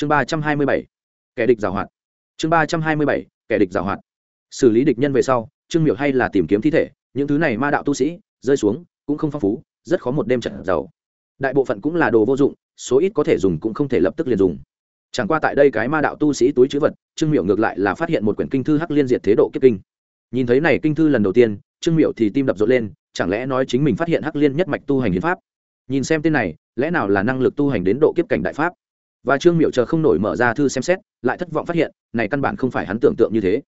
chương ba trăm hai mươi bảy, kẻ địch giảo hoạt. Chương ba trăm hai mươi bảy, kẻ địch giảo hoạt. Xử lý địch nhân về sau, trương miệu hay là tìm kiếm thi thể, những thứ này ma đạo tu sĩ, rơi xuống, cũng không phong phú, rất khó một đêm trận giàu. Đại bộ phận cũng là đồ vô dụng, số ít có thể dùng cũng không thể lập tức liền dùng. Chẳng qua tại đây cái ma đạo tu sĩ túi chữ vật, trương miệu ngược lại là phát hiện một quyển kinh thư hắc liên diệt thế độ kiếp kinh. Nhìn thấy này kinh thư lần đầu tiên, trương miệu thì tim đập rộn lên, chẳng lẽ nói chính mình phát hiện hắc liên nhất mạch tu hành hiến pháp? Nhìn xem tên này, lẽ nào là năng lực tu hành đến độ kiếp cảnh đại pháp? Và trương miệu chờ không nổi mở ra thư xem xét, lại thất vọng phát hiện, này căn bản không phải hắn tưởng tượng như thế.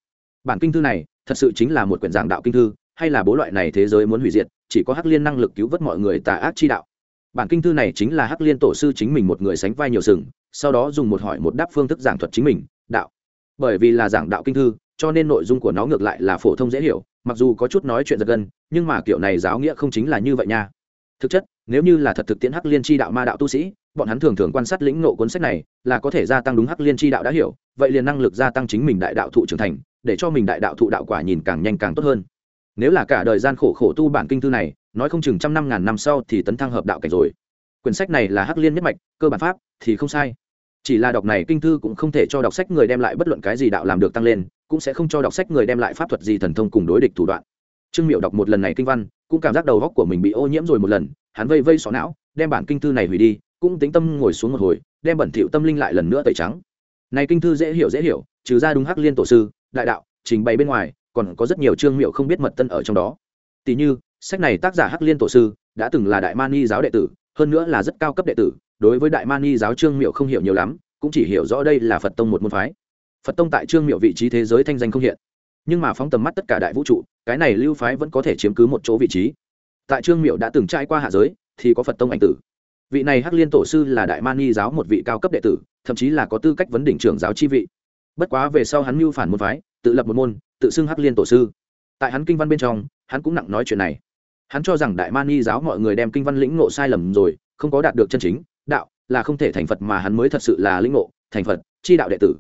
Bản kinh thư này, thật sự chính là một quyển giảng đạo kinh thư, hay là bố loại này thế giới muốn hủy diệt, chỉ có hắc liên năng lực cứu vớt mọi người tà ác chi đạo. Bản kinh thư này chính là hắc liên tổ sư chính mình một người sánh vai nhiều sừng, sau đó dùng một hỏi một đáp phương thức giảng thuật chính mình, đạo. Bởi vì là giảng đạo kinh thư, cho nên nội dung của nó ngược lại là phổ thông dễ hiểu, mặc dù có chút nói chuyện giật gân, nhưng mà kiểu này giáo nghĩa không chính là như vậy nha. Thực chất, nếu như là thật thực tiễn hắc liên tri đạo ma đạo tu sĩ bọn hắn thường thường quan sát lĩnh nộ cuốn sách này, là có thể gia tăng đúng hắc liên tri đạo đã hiểu, vậy liền năng lực gia tăng chính mình đại đạo thụ trưởng thành, để cho mình đại đạo thụ đạo quả nhìn càng nhanh càng tốt hơn. Nếu là cả đời gian khổ khổ tu bản kinh thư này, nói không chừng trăm năm ngàn năm sau thì tấn thăng hợp đạo cảnh rồi. Quyển sách này là hắc liên nhất mạch, cơ bản pháp, thì không sai. Chỉ là đọc này kinh thư cũng không thể cho đọc sách người đem lại bất luận cái gì đạo làm được tăng lên, cũng sẽ không cho đọc sách người đem lại pháp thuật gì thần thông cùng đối địch thủ đoạn. Trương miệu đọc một lần này kinh văn, cũng cảm giác đầu góc của mình bị ô nhiễm rồi một lần, hắn vây vây xỏ não, đem bản kinh thư này hủy đi cũng tính tâm ngồi xuống một hồi, đem bẩn thỉu tâm linh lại lần nữa tẩy trắng. Này kinh thư dễ hiểu dễ hiểu, trừ ra đúng hắc liên tổ sư, đại đạo, trình bày bên ngoài, còn có rất nhiều chương miệu không biết mật tân ở trong đó. Tỷ như, sách này tác giả hắc liên tổ sư đã từng là đại mani giáo đệ tử, hơn nữa là rất cao cấp đệ tử, đối với đại mani giáo trương miệu không hiểu nhiều lắm, cũng chỉ hiểu rõ đây là phật tông một môn phái. Phật tông tại trương miệu vị trí thế giới thanh danh không hiện. Nhưng mà phóng tầm mắt tất cả đại vũ trụ, cái này lưu phái vẫn có thể chiếm cứ một chỗ vị trí. Tại trương miệu đã từng trải qua hạ giới, thì có phật tông ảnh tử vị này hắc liên tổ sư là đại mani giáo một vị cao cấp đệ tử, thậm chí là có tư cách vấn đỉnh trưởng giáo chi vị. Bất quá về sau hắn mưu phản môn phái, tự lập một môn, tự xưng hắc liên tổ sư. Tại hắn kinh văn bên trong, hắn cũng nặng nói chuyện này. Hắn cho rằng đại mani giáo mọi người đem kinh văn lĩnh ngộ sai lầm rồi, không có đạt được chân chính, đạo, là không thể thành phật mà hắn mới thật sự là lĩnh ngộ, thành phật, chi đạo đệ tử.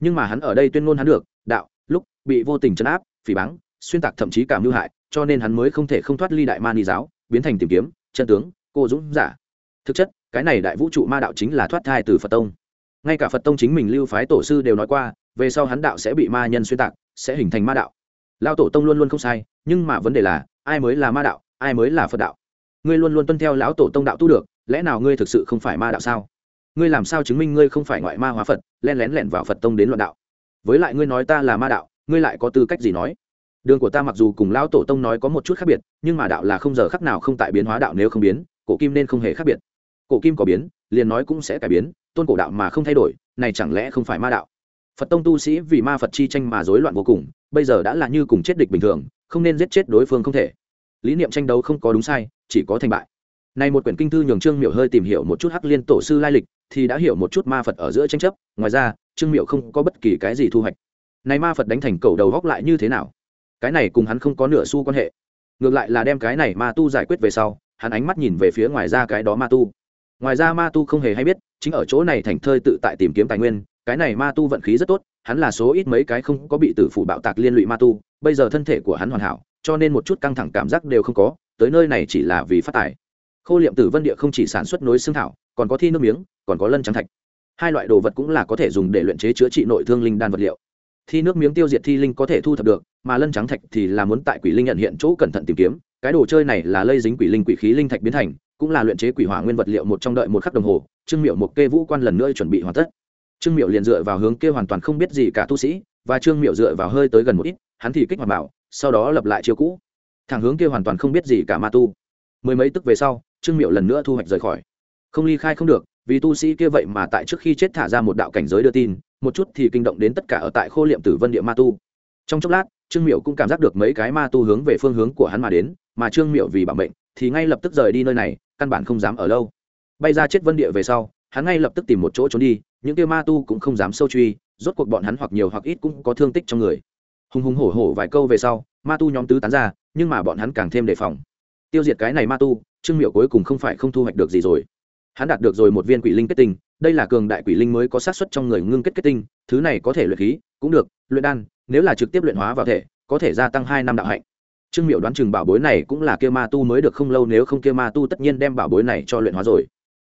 Nhưng mà hắn ở đây tuyên ngôn hắn được, đạo, lúc, bị vô tình chấn áp, phỉ báng, xuyên tạc thậm chí cảm mưu hại, cho nên hắn mới không thể không thoát ly đại mani giáo, biến thành tìm kiếm, chân tướng, cô dũng giả thực chất, cái này đại vũ trụ ma đạo chính là thoát thai từ phật tông. Ngay cả phật tông chính mình lưu phái tổ sư đều nói qua, về sau hắn đạo sẽ bị ma nhân xuyên tạc, sẽ hình thành ma đạo. Lao tổ tông luôn luôn không sai, nhưng mà vấn đề là, ai mới là ma đạo, ai mới là phật đạo? Ngươi luôn luôn tuân theo lão tổ tông đạo tu được, lẽ nào ngươi thực sự không phải ma đạo sao? Ngươi làm sao chứng minh ngươi không phải ngoại ma hóa phật len lén lẻn vào phật tông đến loạn đạo? Với lại ngươi nói ta là ma đạo, ngươi lại có tư cách gì nói? Đường của ta mặc dù cùng lão tổ tông nói có một chút khác biệt, nhưng mà đạo là không giờ khắc nào không tại biến hóa đạo nếu không biến, cổ kim nên không hề khác biệt cổ kim có biến, liền nói cũng sẽ cải biến, tôn cổ đạo mà không thay đổi, này chẳng lẽ không phải ma đạo? Phật tông tu sĩ vì ma phật chi tranh mà rối loạn vô cùng, bây giờ đã là như cùng chết địch bình thường, không nên giết chết đối phương không thể. Lý niệm tranh đấu không có đúng sai, chỉ có thành bại. Này một quyển kinh thư nhường trương miểu hơi tìm hiểu một chút hắc liên tổ sư lai lịch, thì đã hiểu một chút ma phật ở giữa tranh chấp, ngoài ra, trương miểu không có bất kỳ cái gì thu hoạch. Này ma phật đánh thành cầu đầu góc lại như thế nào? Cái này cùng hắn không có nửa xu quan hệ. Ngược lại là đem cái này ma tu giải quyết về sau, hắn ánh mắt nhìn về phía ngoài ra cái đó ma tu ngoài ra ma tu không hề hay biết, chính ở chỗ này thành thơi tự tại tìm kiếm tài nguyên, cái này ma tu vận khí rất tốt, hắn là số ít mấy cái không có bị tử phủ bạo tạc liên lụy ma tu, bây giờ thân thể của hắn hoàn hảo, cho nên một chút căng thẳng cảm giác đều không có, tới nơi này chỉ là vì phát tài. Khô liệm tử vân địa không chỉ sản xuất nối xương thảo, còn có thi nước miếng, còn có lân trắng thạch. Hai loại đồ vật cũng là có thể dùng để luyện chế chữa trị nội thương linh đan vật liệu. Thi nước miếng tiêu diệt thi linh có thể thu thập được, mà lân trắng thạch thì là muốn tại quỷ linh nhận hiện chỗ cẩn thận tìm kiếm. Cái đồ chơi này là lây dính quỷ linh quỷ khí linh thạch biến thành cũng là luyện chế quỷ hỏa nguyên vật liệu một trong đợi một khắc đồng hồ, trương miệu một kê vũ quan lần nữa chuẩn bị hoàn tất. Trương miệu liền dựa vào hướng kia hoàn toàn không biết gì cả tu sĩ, và trương miệu dựa vào hơi tới gần một ít, hắn thì kích hoạt bảo, sau đó lập lại chiêu cũ. Thẳng hướng kia hoàn toàn không biết gì cả ma tu. Mười mấy tức về sau, trương miệu lần nữa thu hoạch rời khỏi. Không ly khai không được, vì tu sĩ kia vậy mà tại trước khi chết thả ra một đạo cảnh giới đưa tin, một chút thì kinh động đến tất cả ở tại khô liệm tử vân địa ma tu. Trong chốc lát, trương miệu cũng cảm giác được mấy cái ma tu hướng về phương hướng của hắn mà đến, mà trương miệu vì bảo mệnh, thì ngay lập tức rời đi nơi này căn bản không dám ở lâu. Bay ra chết vân địa về sau, hắn ngay lập tức tìm một chỗ trốn đi, những kia ma tu cũng không dám sâu truy, rốt cuộc bọn hắn hoặc nhiều hoặc ít cũng có thương tích trong người. Hùng hùng hổ hổ vài câu về sau, ma tu nhóm tứ tán ra, nhưng mà bọn hắn càng thêm đề phòng. Tiêu diệt cái này ma tu, trương miệu cuối cùng không phải không thu hoạch được gì rồi. Hắn đạt được rồi một viên quỷ linh kết tinh, đây là cường đại quỷ linh mới có sát xuất trong người ngưng kết kết tinh, thứ này có thể luyện khí, cũng được, luyện đan, nếu là trực tiếp luyện hóa vào thể, có thể gia tăng hai năm đạo hạnh trương miệu đoán chừng bảo bối này cũng là kia ma tu mới được không lâu, nếu không kia ma tu tất nhiên đem bảo bối này cho luyện hóa rồi.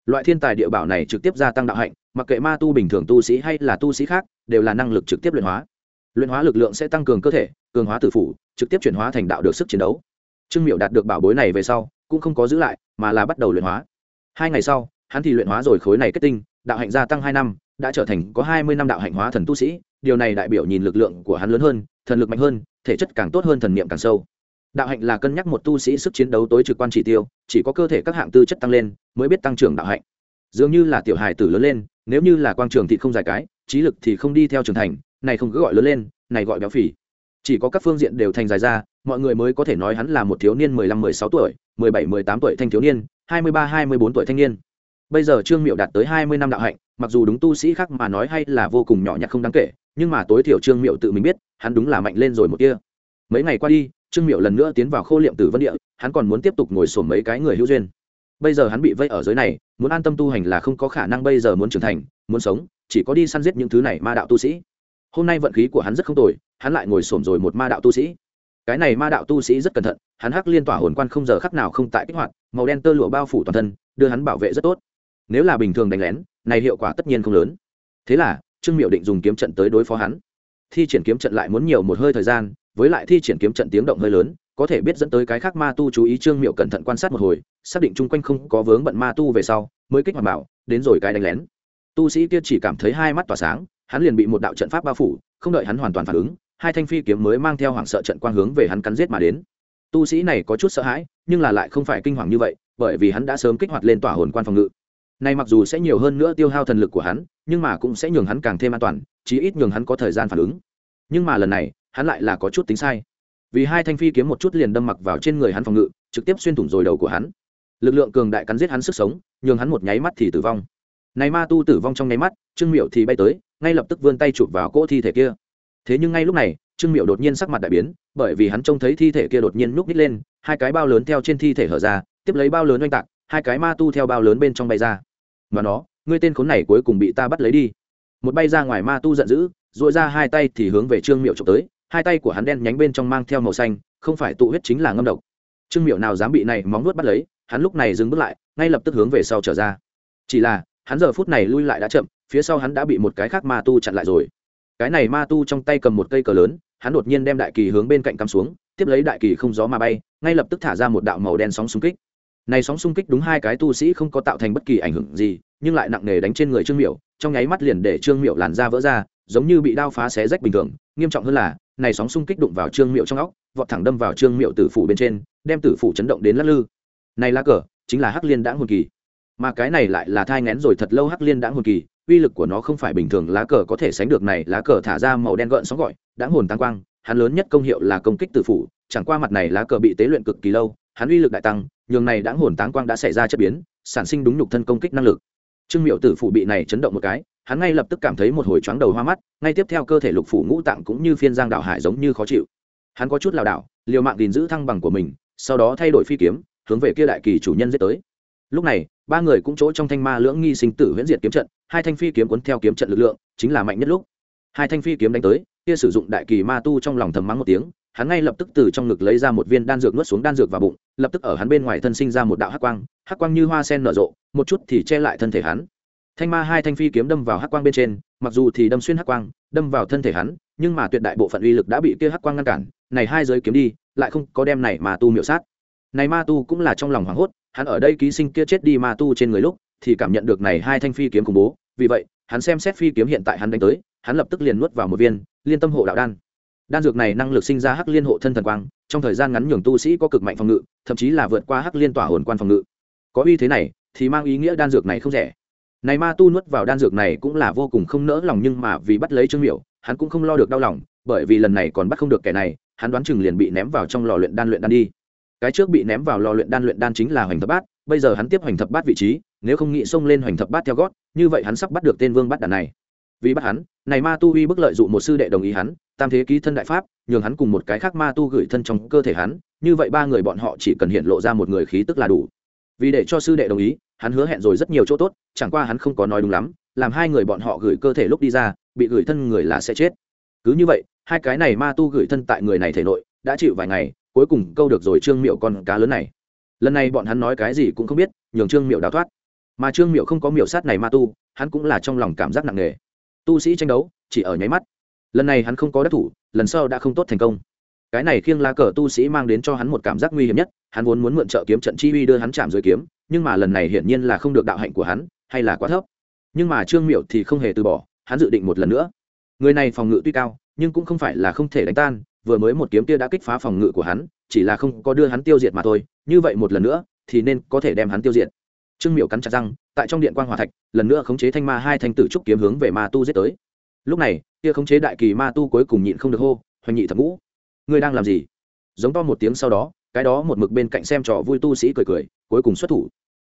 Loại thiên tài địa bảo này trực tiếp gia tăng đạo hạnh, mặc kệ ma tu bình thường tu sĩ hay là tu sĩ khác, đều là năng lực trực tiếp luyện hóa. Luyện hóa lực lượng sẽ tăng cường cơ thể, cường hóa tử phủ, trực tiếp chuyển hóa thành đạo được sức chiến đấu. Trương miệu đạt được bảo bối này về sau, cũng không có giữ lại, mà là bắt đầu luyện hóa. Hai ngày sau, hắn thì luyện hóa rồi khối này kết tinh, đạo hạnh gia tăng hai năm, đã trở thành có hai mươi năm đạo hạnh hóa thần tu sĩ, điều này đại biểu nhìn lực lượng của hắn lớn hơn, thần lực mạnh hơn, thể chất càng tốt hơn, thần niệm càng sâu đạo hạnh là cân nhắc một tu sĩ sức chiến đấu tối trực quan chỉ tiêu, chỉ có cơ thể các hạng tư chất tăng lên mới biết tăng trưởng đạo hạnh. Dường như là tiểu hài tử lớn lên, nếu như là quang trường thì không dài cái, trí lực thì không đi theo trưởng thành, này không cứ gọi lớn lên, này gọi béo phì. Chỉ có các phương diện đều thành dài ra, mọi người mới có thể nói hắn là một thiếu niên mười lăm, mười sáu tuổi, mười bảy, mười tám tuổi thanh thiếu niên, hai mươi ba, hai mươi bốn tuổi thanh niên. Bây giờ trương miệu đạt tới hai mươi năm đạo hạnh, mặc dù đúng tu sĩ khác mà nói hay là vô cùng nhỏ nhặt không đáng kể, nhưng mà tối thiểu trương miệu tự mình biết, hắn đúng là mạnh lên rồi một kia mấy ngày qua đi, trương miệu lần nữa tiến vào khô liệm tử vân địa, hắn còn muốn tiếp tục ngồi sổm mấy cái người hữu duyên. Bây giờ hắn bị vây ở giới này, muốn an tâm tu hành là không có khả năng bây giờ muốn trưởng thành, muốn sống, chỉ có đi săn giết những thứ này ma đạo tu sĩ. Hôm nay vận khí của hắn rất không tồi, hắn lại ngồi sổm rồi một ma đạo tu sĩ. Cái này ma đạo tu sĩ rất cẩn thận, hắn hắc liên tỏa hồn quan không giờ khắc nào không tại kích hoạt, màu đen tơ lụa bao phủ toàn thân, đưa hắn bảo vệ rất tốt. Nếu là bình thường đánh lén, này hiệu quả tất nhiên không lớn. Thế là, trương miệu định dùng kiếm trận tới đối phó hắn thi triển kiếm trận lại muốn nhiều một hơi thời gian, với lại thi triển kiếm trận tiếng động hơi lớn, có thể biết dẫn tới cái khác ma tu chú ý trương miệu cẩn thận quan sát một hồi, xác định chung quanh không có vướng bận ma tu về sau, mới kích hoạt bảo, đến rồi cái đánh lén. Tu sĩ kia chỉ cảm thấy hai mắt tỏa sáng, hắn liền bị một đạo trận pháp bao phủ, không đợi hắn hoàn toàn phản ứng, hai thanh phi kiếm mới mang theo hoảng sợ trận quang hướng về hắn cắn giết mà đến. Tu sĩ này có chút sợ hãi, nhưng là lại không phải kinh hoàng như vậy, bởi vì hắn đã sớm kích hoạt lên tỏa hồn quan phòng ngự. Này mặc dù sẽ nhiều hơn nữa tiêu hao thần lực của hắn nhưng mà cũng sẽ nhường hắn càng thêm an toàn, chí ít nhường hắn có thời gian phản ứng. Nhưng mà lần này, hắn lại là có chút tính sai. Vì hai thanh phi kiếm một chút liền đâm mặc vào trên người hắn phòng ngự, trực tiếp xuyên thủng rồi đầu của hắn. Lực lượng cường đại cắn giết hắn sức sống, nhường hắn một nháy mắt thì tử vong. Này ma tu tử vong trong nháy mắt, trương miệu thì bay tới, ngay lập tức vươn tay chụp vào cỗ thi thể kia. Thế nhưng ngay lúc này, trương miệu đột nhiên sắc mặt đại biến, bởi vì hắn trông thấy thi thể kia đột nhiên núp nít lên, hai cái bao lớn theo trên thi thể hở ra, tiếp lấy bao lớn oanh tạc, hai cái ma tu theo bao lớn bên trong bay ra. Và nó ngươi tên khốn này cuối cùng bị ta bắt lấy đi. Một bay ra ngoài ma tu giận dữ dội ra hai tay thì hướng về trương miệu trộm tới, hai tay của hắn đen nhánh bên trong mang theo màu xanh, không phải tụ huyết chính là ngâm độc. Trương miệu nào dám bị này móng nuốt bắt lấy, hắn lúc này dừng bước lại, ngay lập tức hướng về sau trở ra. Chỉ là, hắn giờ phút này lui lại đã chậm, phía sau hắn đã bị một cái khác ma tu chặn lại rồi. Cái này ma tu trong tay cầm một cây cờ lớn, hắn đột nhiên đem đại kỳ hướng bên cạnh cắm xuống, tiếp lấy đại kỳ không gió mà bay, ngay lập tức thả ra một đạo màu đen sóng xung kích. Này sóng xung kích đúng hai cái tu sĩ không có tạo thành bất kỳ ảnh hưởng gì nhưng lại nặng nề đánh trên người trương miểu, trong nháy mắt liền để trương miểu làn da vỡ ra, giống như bị đao phá xé rách bình thường. Nghiêm trọng hơn là, này sóng xung kích đụng vào trương miệu trong óc, vọt thẳng đâm vào trương miệu tử phủ bên trên, đem tử phủ chấn động đến lắc lư. Này lá cờ, chính là hắc liên đãng hồn kỳ. Mà cái này lại là thai ngén rồi thật lâu hắc liên đãng hồn kỳ, uy lực của nó không phải bình thường, lá cờ có thể sánh được này, lá cờ thả ra màu đen gợn sóng gọi, đãng hồn tăng quang, hắn lớn nhất công hiệu là công kích tử phủ, chẳng qua mặt này lá cờ bị tế luyện cực kỳ lâu, hắn uy lực đại tăng, nhường này đãng hồn táng quang đã xảy ra chất biến, sản sinh đúng nhục thân công kích năng lực trương miệu tử phụ bị này chấn động một cái, hắn ngay lập tức cảm thấy một hồi chóng đầu hoa mắt, ngay tiếp theo cơ thể lục phủ ngũ tạng cũng như phiên giang đảo hải giống như khó chịu. Hắn có chút lảo đảo, liều mạng gìn giữ thăng bằng của mình, sau đó thay đổi phi kiếm, hướng về kia đại kỳ chủ nhân giết tới. Lúc này, ba người cũng chỗ trong thanh ma lưỡng nghi sinh tử huyễn diệt kiếm trận, hai thanh phi kiếm cuốn theo kiếm trận lực lượng, chính là mạnh nhất lúc. Hai thanh phi kiếm đánh tới, kia sử dụng đại kỳ ma tu trong lòng thầm mắng một tiếng hắn ngay lập tức từ trong ngực lấy ra một viên đan dược nuốt xuống đan dược vào bụng, lập tức ở hắn bên ngoài thân sinh ra một đạo hắc quang hắc quang như hoa sen nở rộ, một chút thì che lại thân thể hắn. Thanh ma hai thanh phi kiếm đâm vào hắc quang bên trên, mặc dù thì đâm xuyên hắc quang, đâm vào thân thể hắn, nhưng mà tuyệt đại bộ phận uy lực đã bị kia hắc quang ngăn cản, này hai giới kiếm đi, lại không có đem này mà tu miểu sát. Này ma tu cũng là trong lòng hoảng hốt, hắn ở đây ký sinh kia chết đi ma tu trên người lúc, thì cảm nhận được này hai thanh phi kiếm khủng bố, vì vậy, hắn xem xét phi kiếm hiện tại hắn đánh tới, hắn lập tức liền nuốt vào một viên, liên tâm hộ đạo đan đan dược này năng lực sinh ra hắc liên hộ thân thần quang, trong thời gian ngắn nhường tu sĩ có cực mạnh phòng ngự, thậm chí là vượt qua hắc liên tỏa hồn quan phòng ngự. Có uy thế này, thì mang ý nghĩa đan dược này không rẻ. Này ma tu nuốt vào đan dược này cũng là vô cùng không nỡ lòng nhưng mà vì bắt lấy trương miểu, hắn cũng không lo được đau lòng, bởi vì lần này còn bắt không được kẻ này, hắn đoán chừng liền bị ném vào trong lò luyện đan luyện đan đi. Cái trước bị ném vào lò luyện đan luyện đan chính là hoành thập bát, bây giờ hắn tiếp hoành thập bát vị trí, nếu không nghĩ xông lên hoành thập bát theo gót, như vậy hắn sắp bắt được tên vương bắt đàn này vì bắt hắn, này ma tu uy bức lợi dụ một sư đệ đồng ý hắn, tam thế ký thân đại pháp, nhường hắn cùng một cái khác ma tu gửi thân trong cơ thể hắn, như vậy ba người bọn họ chỉ cần hiện lộ ra một người khí tức là đủ. Vì để cho sư đệ đồng ý, hắn hứa hẹn rồi rất nhiều chỗ tốt, chẳng qua hắn không có nói đúng lắm, làm hai người bọn họ gửi cơ thể lúc đi ra, bị gửi thân người là sẽ chết. Cứ như vậy, hai cái này ma tu gửi thân tại người này thể nội, đã chịu vài ngày, cuối cùng câu được rồi trương miệu con cá lớn này. Lần này bọn hắn nói cái gì cũng không biết, nhường trương miệu đào thoát. Mà trương miệu không có miểu sát này ma tu, hắn cũng là trong lòng cảm giác nặng nề tu sĩ tranh đấu, chỉ ở nháy mắt. Lần này hắn không có đắc thủ, lần sau đã không tốt thành công. Cái này khiêng lá cờ tu sĩ mang đến cho hắn một cảm giác nguy hiểm nhất, hắn vốn muốn mượn trợ kiếm trận chi uy đưa hắn chạm dưới kiếm, nhưng mà lần này hiển nhiên là không được đạo hạnh của hắn, hay là quá thấp. Nhưng mà trương miệu thì không hề từ bỏ, hắn dự định một lần nữa. Người này phòng ngự tuy cao, nhưng cũng không phải là không thể đánh tan, vừa mới một kiếm kia đã kích phá phòng ngự của hắn, chỉ là không có đưa hắn tiêu diệt mà thôi, như vậy một lần nữa, thì nên có thể đem hắn tiêu diệt trương miệu cắn chặt răng, tại trong điện quan hòa thạch, lần nữa khống chế thanh ma hai thanh tử trúc kiếm hướng về ma tu giết tới. Lúc này, kia khống chế đại kỳ ma tu cuối cùng nhịn không được hô, hoành nhị thập ngũ, ngươi đang làm gì? Giống to một tiếng sau đó, cái đó một mực bên cạnh xem trò vui tu sĩ cười cười, cuối cùng xuất thủ.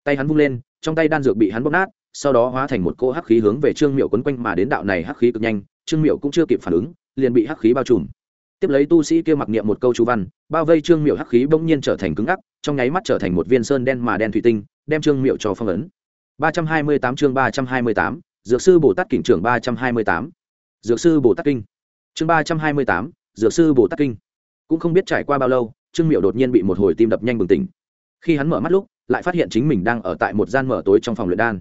Tay hắn vung lên, trong tay đan dược bị hắn bóp nát, sau đó hóa thành một cỗ hắc khí hướng về trương miệu quấn quanh mà đến đạo này hắc khí cực nhanh, trương miệu cũng chưa kịp phản ứng, liền bị hắc khí bao trùm. Tiếp lấy tu sĩ kia mặc niệm một câu chú văn, bao vây trương miệu hắc khí bỗng nhiên trở thành cứng ngắc, trong nháy mắt trở thành một viên sơn đen mà đen thủy tinh đem trương miệu cho phong ấn. ba trăm hai mươi tám chương ba trăm hai mươi tám, dược sư bồ tát kỉnh trưởng ba trăm hai mươi tám. Dược sư bồ tát kinh. Chương ba trăm hai mươi tám, dược sư bồ tát kinh. Cũng không biết trải qua bao lâu, trương miệu đột nhiên bị một hồi tim đập nhanh bừng tỉnh. Khi hắn mở mắt lúc, lại phát hiện chính mình đang ở tại một gian mở tối trong phòng luyện đan.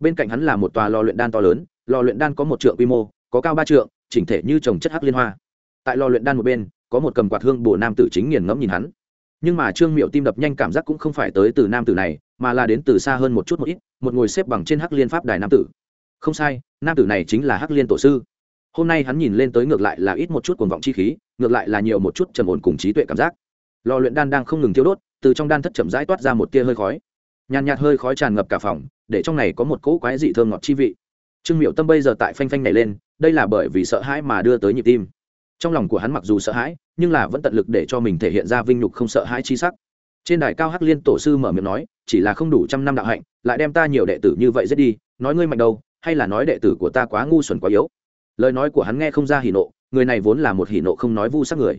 Bên cạnh hắn là một tòa lò luyện đan to lớn, lò luyện đan có một trượng quy mô, có cao ba trượng, chỉnh thể như trồng chất hắc liên hoa. Tại lò luyện đan một bên, có một cầm quạt hương bổ nam tử chính nghiền ngẫm nhìn hắn. Nhưng mà trương miệu tim đập nhanh cảm giác cũng không phải tới từ nam tử này mà là đến từ xa hơn một chút một ít, một ngồi xếp bằng trên hắc liên pháp đài nam tử. Không sai, nam tử này chính là hắc liên tổ sư. Hôm nay hắn nhìn lên tới ngược lại là ít một chút cuồng vọng chi khí, ngược lại là nhiều một chút trầm ổn cùng trí tuệ cảm giác. Lò luyện đan đang không ngừng thiêu đốt, từ trong đan thất chậm rãi toát ra một tia hơi khói. Nhàn nhạt hơi khói tràn ngập cả phòng, để trong này có một cỗ quái dị thơm ngọt chi vị. Trương miệu tâm bây giờ tại phanh phanh này lên, đây là bởi vì sợ hãi mà đưa tới nhịp tim. Trong lòng của hắn mặc dù sợ hãi, nhưng là vẫn tận lực để cho mình thể hiện ra vinh nhục không sợ hãi chi sắc trên đài cao hắc liên tổ sư mở miệng nói, chỉ là không đủ trăm năm đạo hạnh, lại đem ta nhiều đệ tử như vậy giết đi, nói ngươi mạnh đâu, hay là nói đệ tử của ta quá ngu xuẩn quá yếu. Lời nói của hắn nghe không ra hỉ nộ, người này vốn là một hỉ nộ không nói vu sắc người.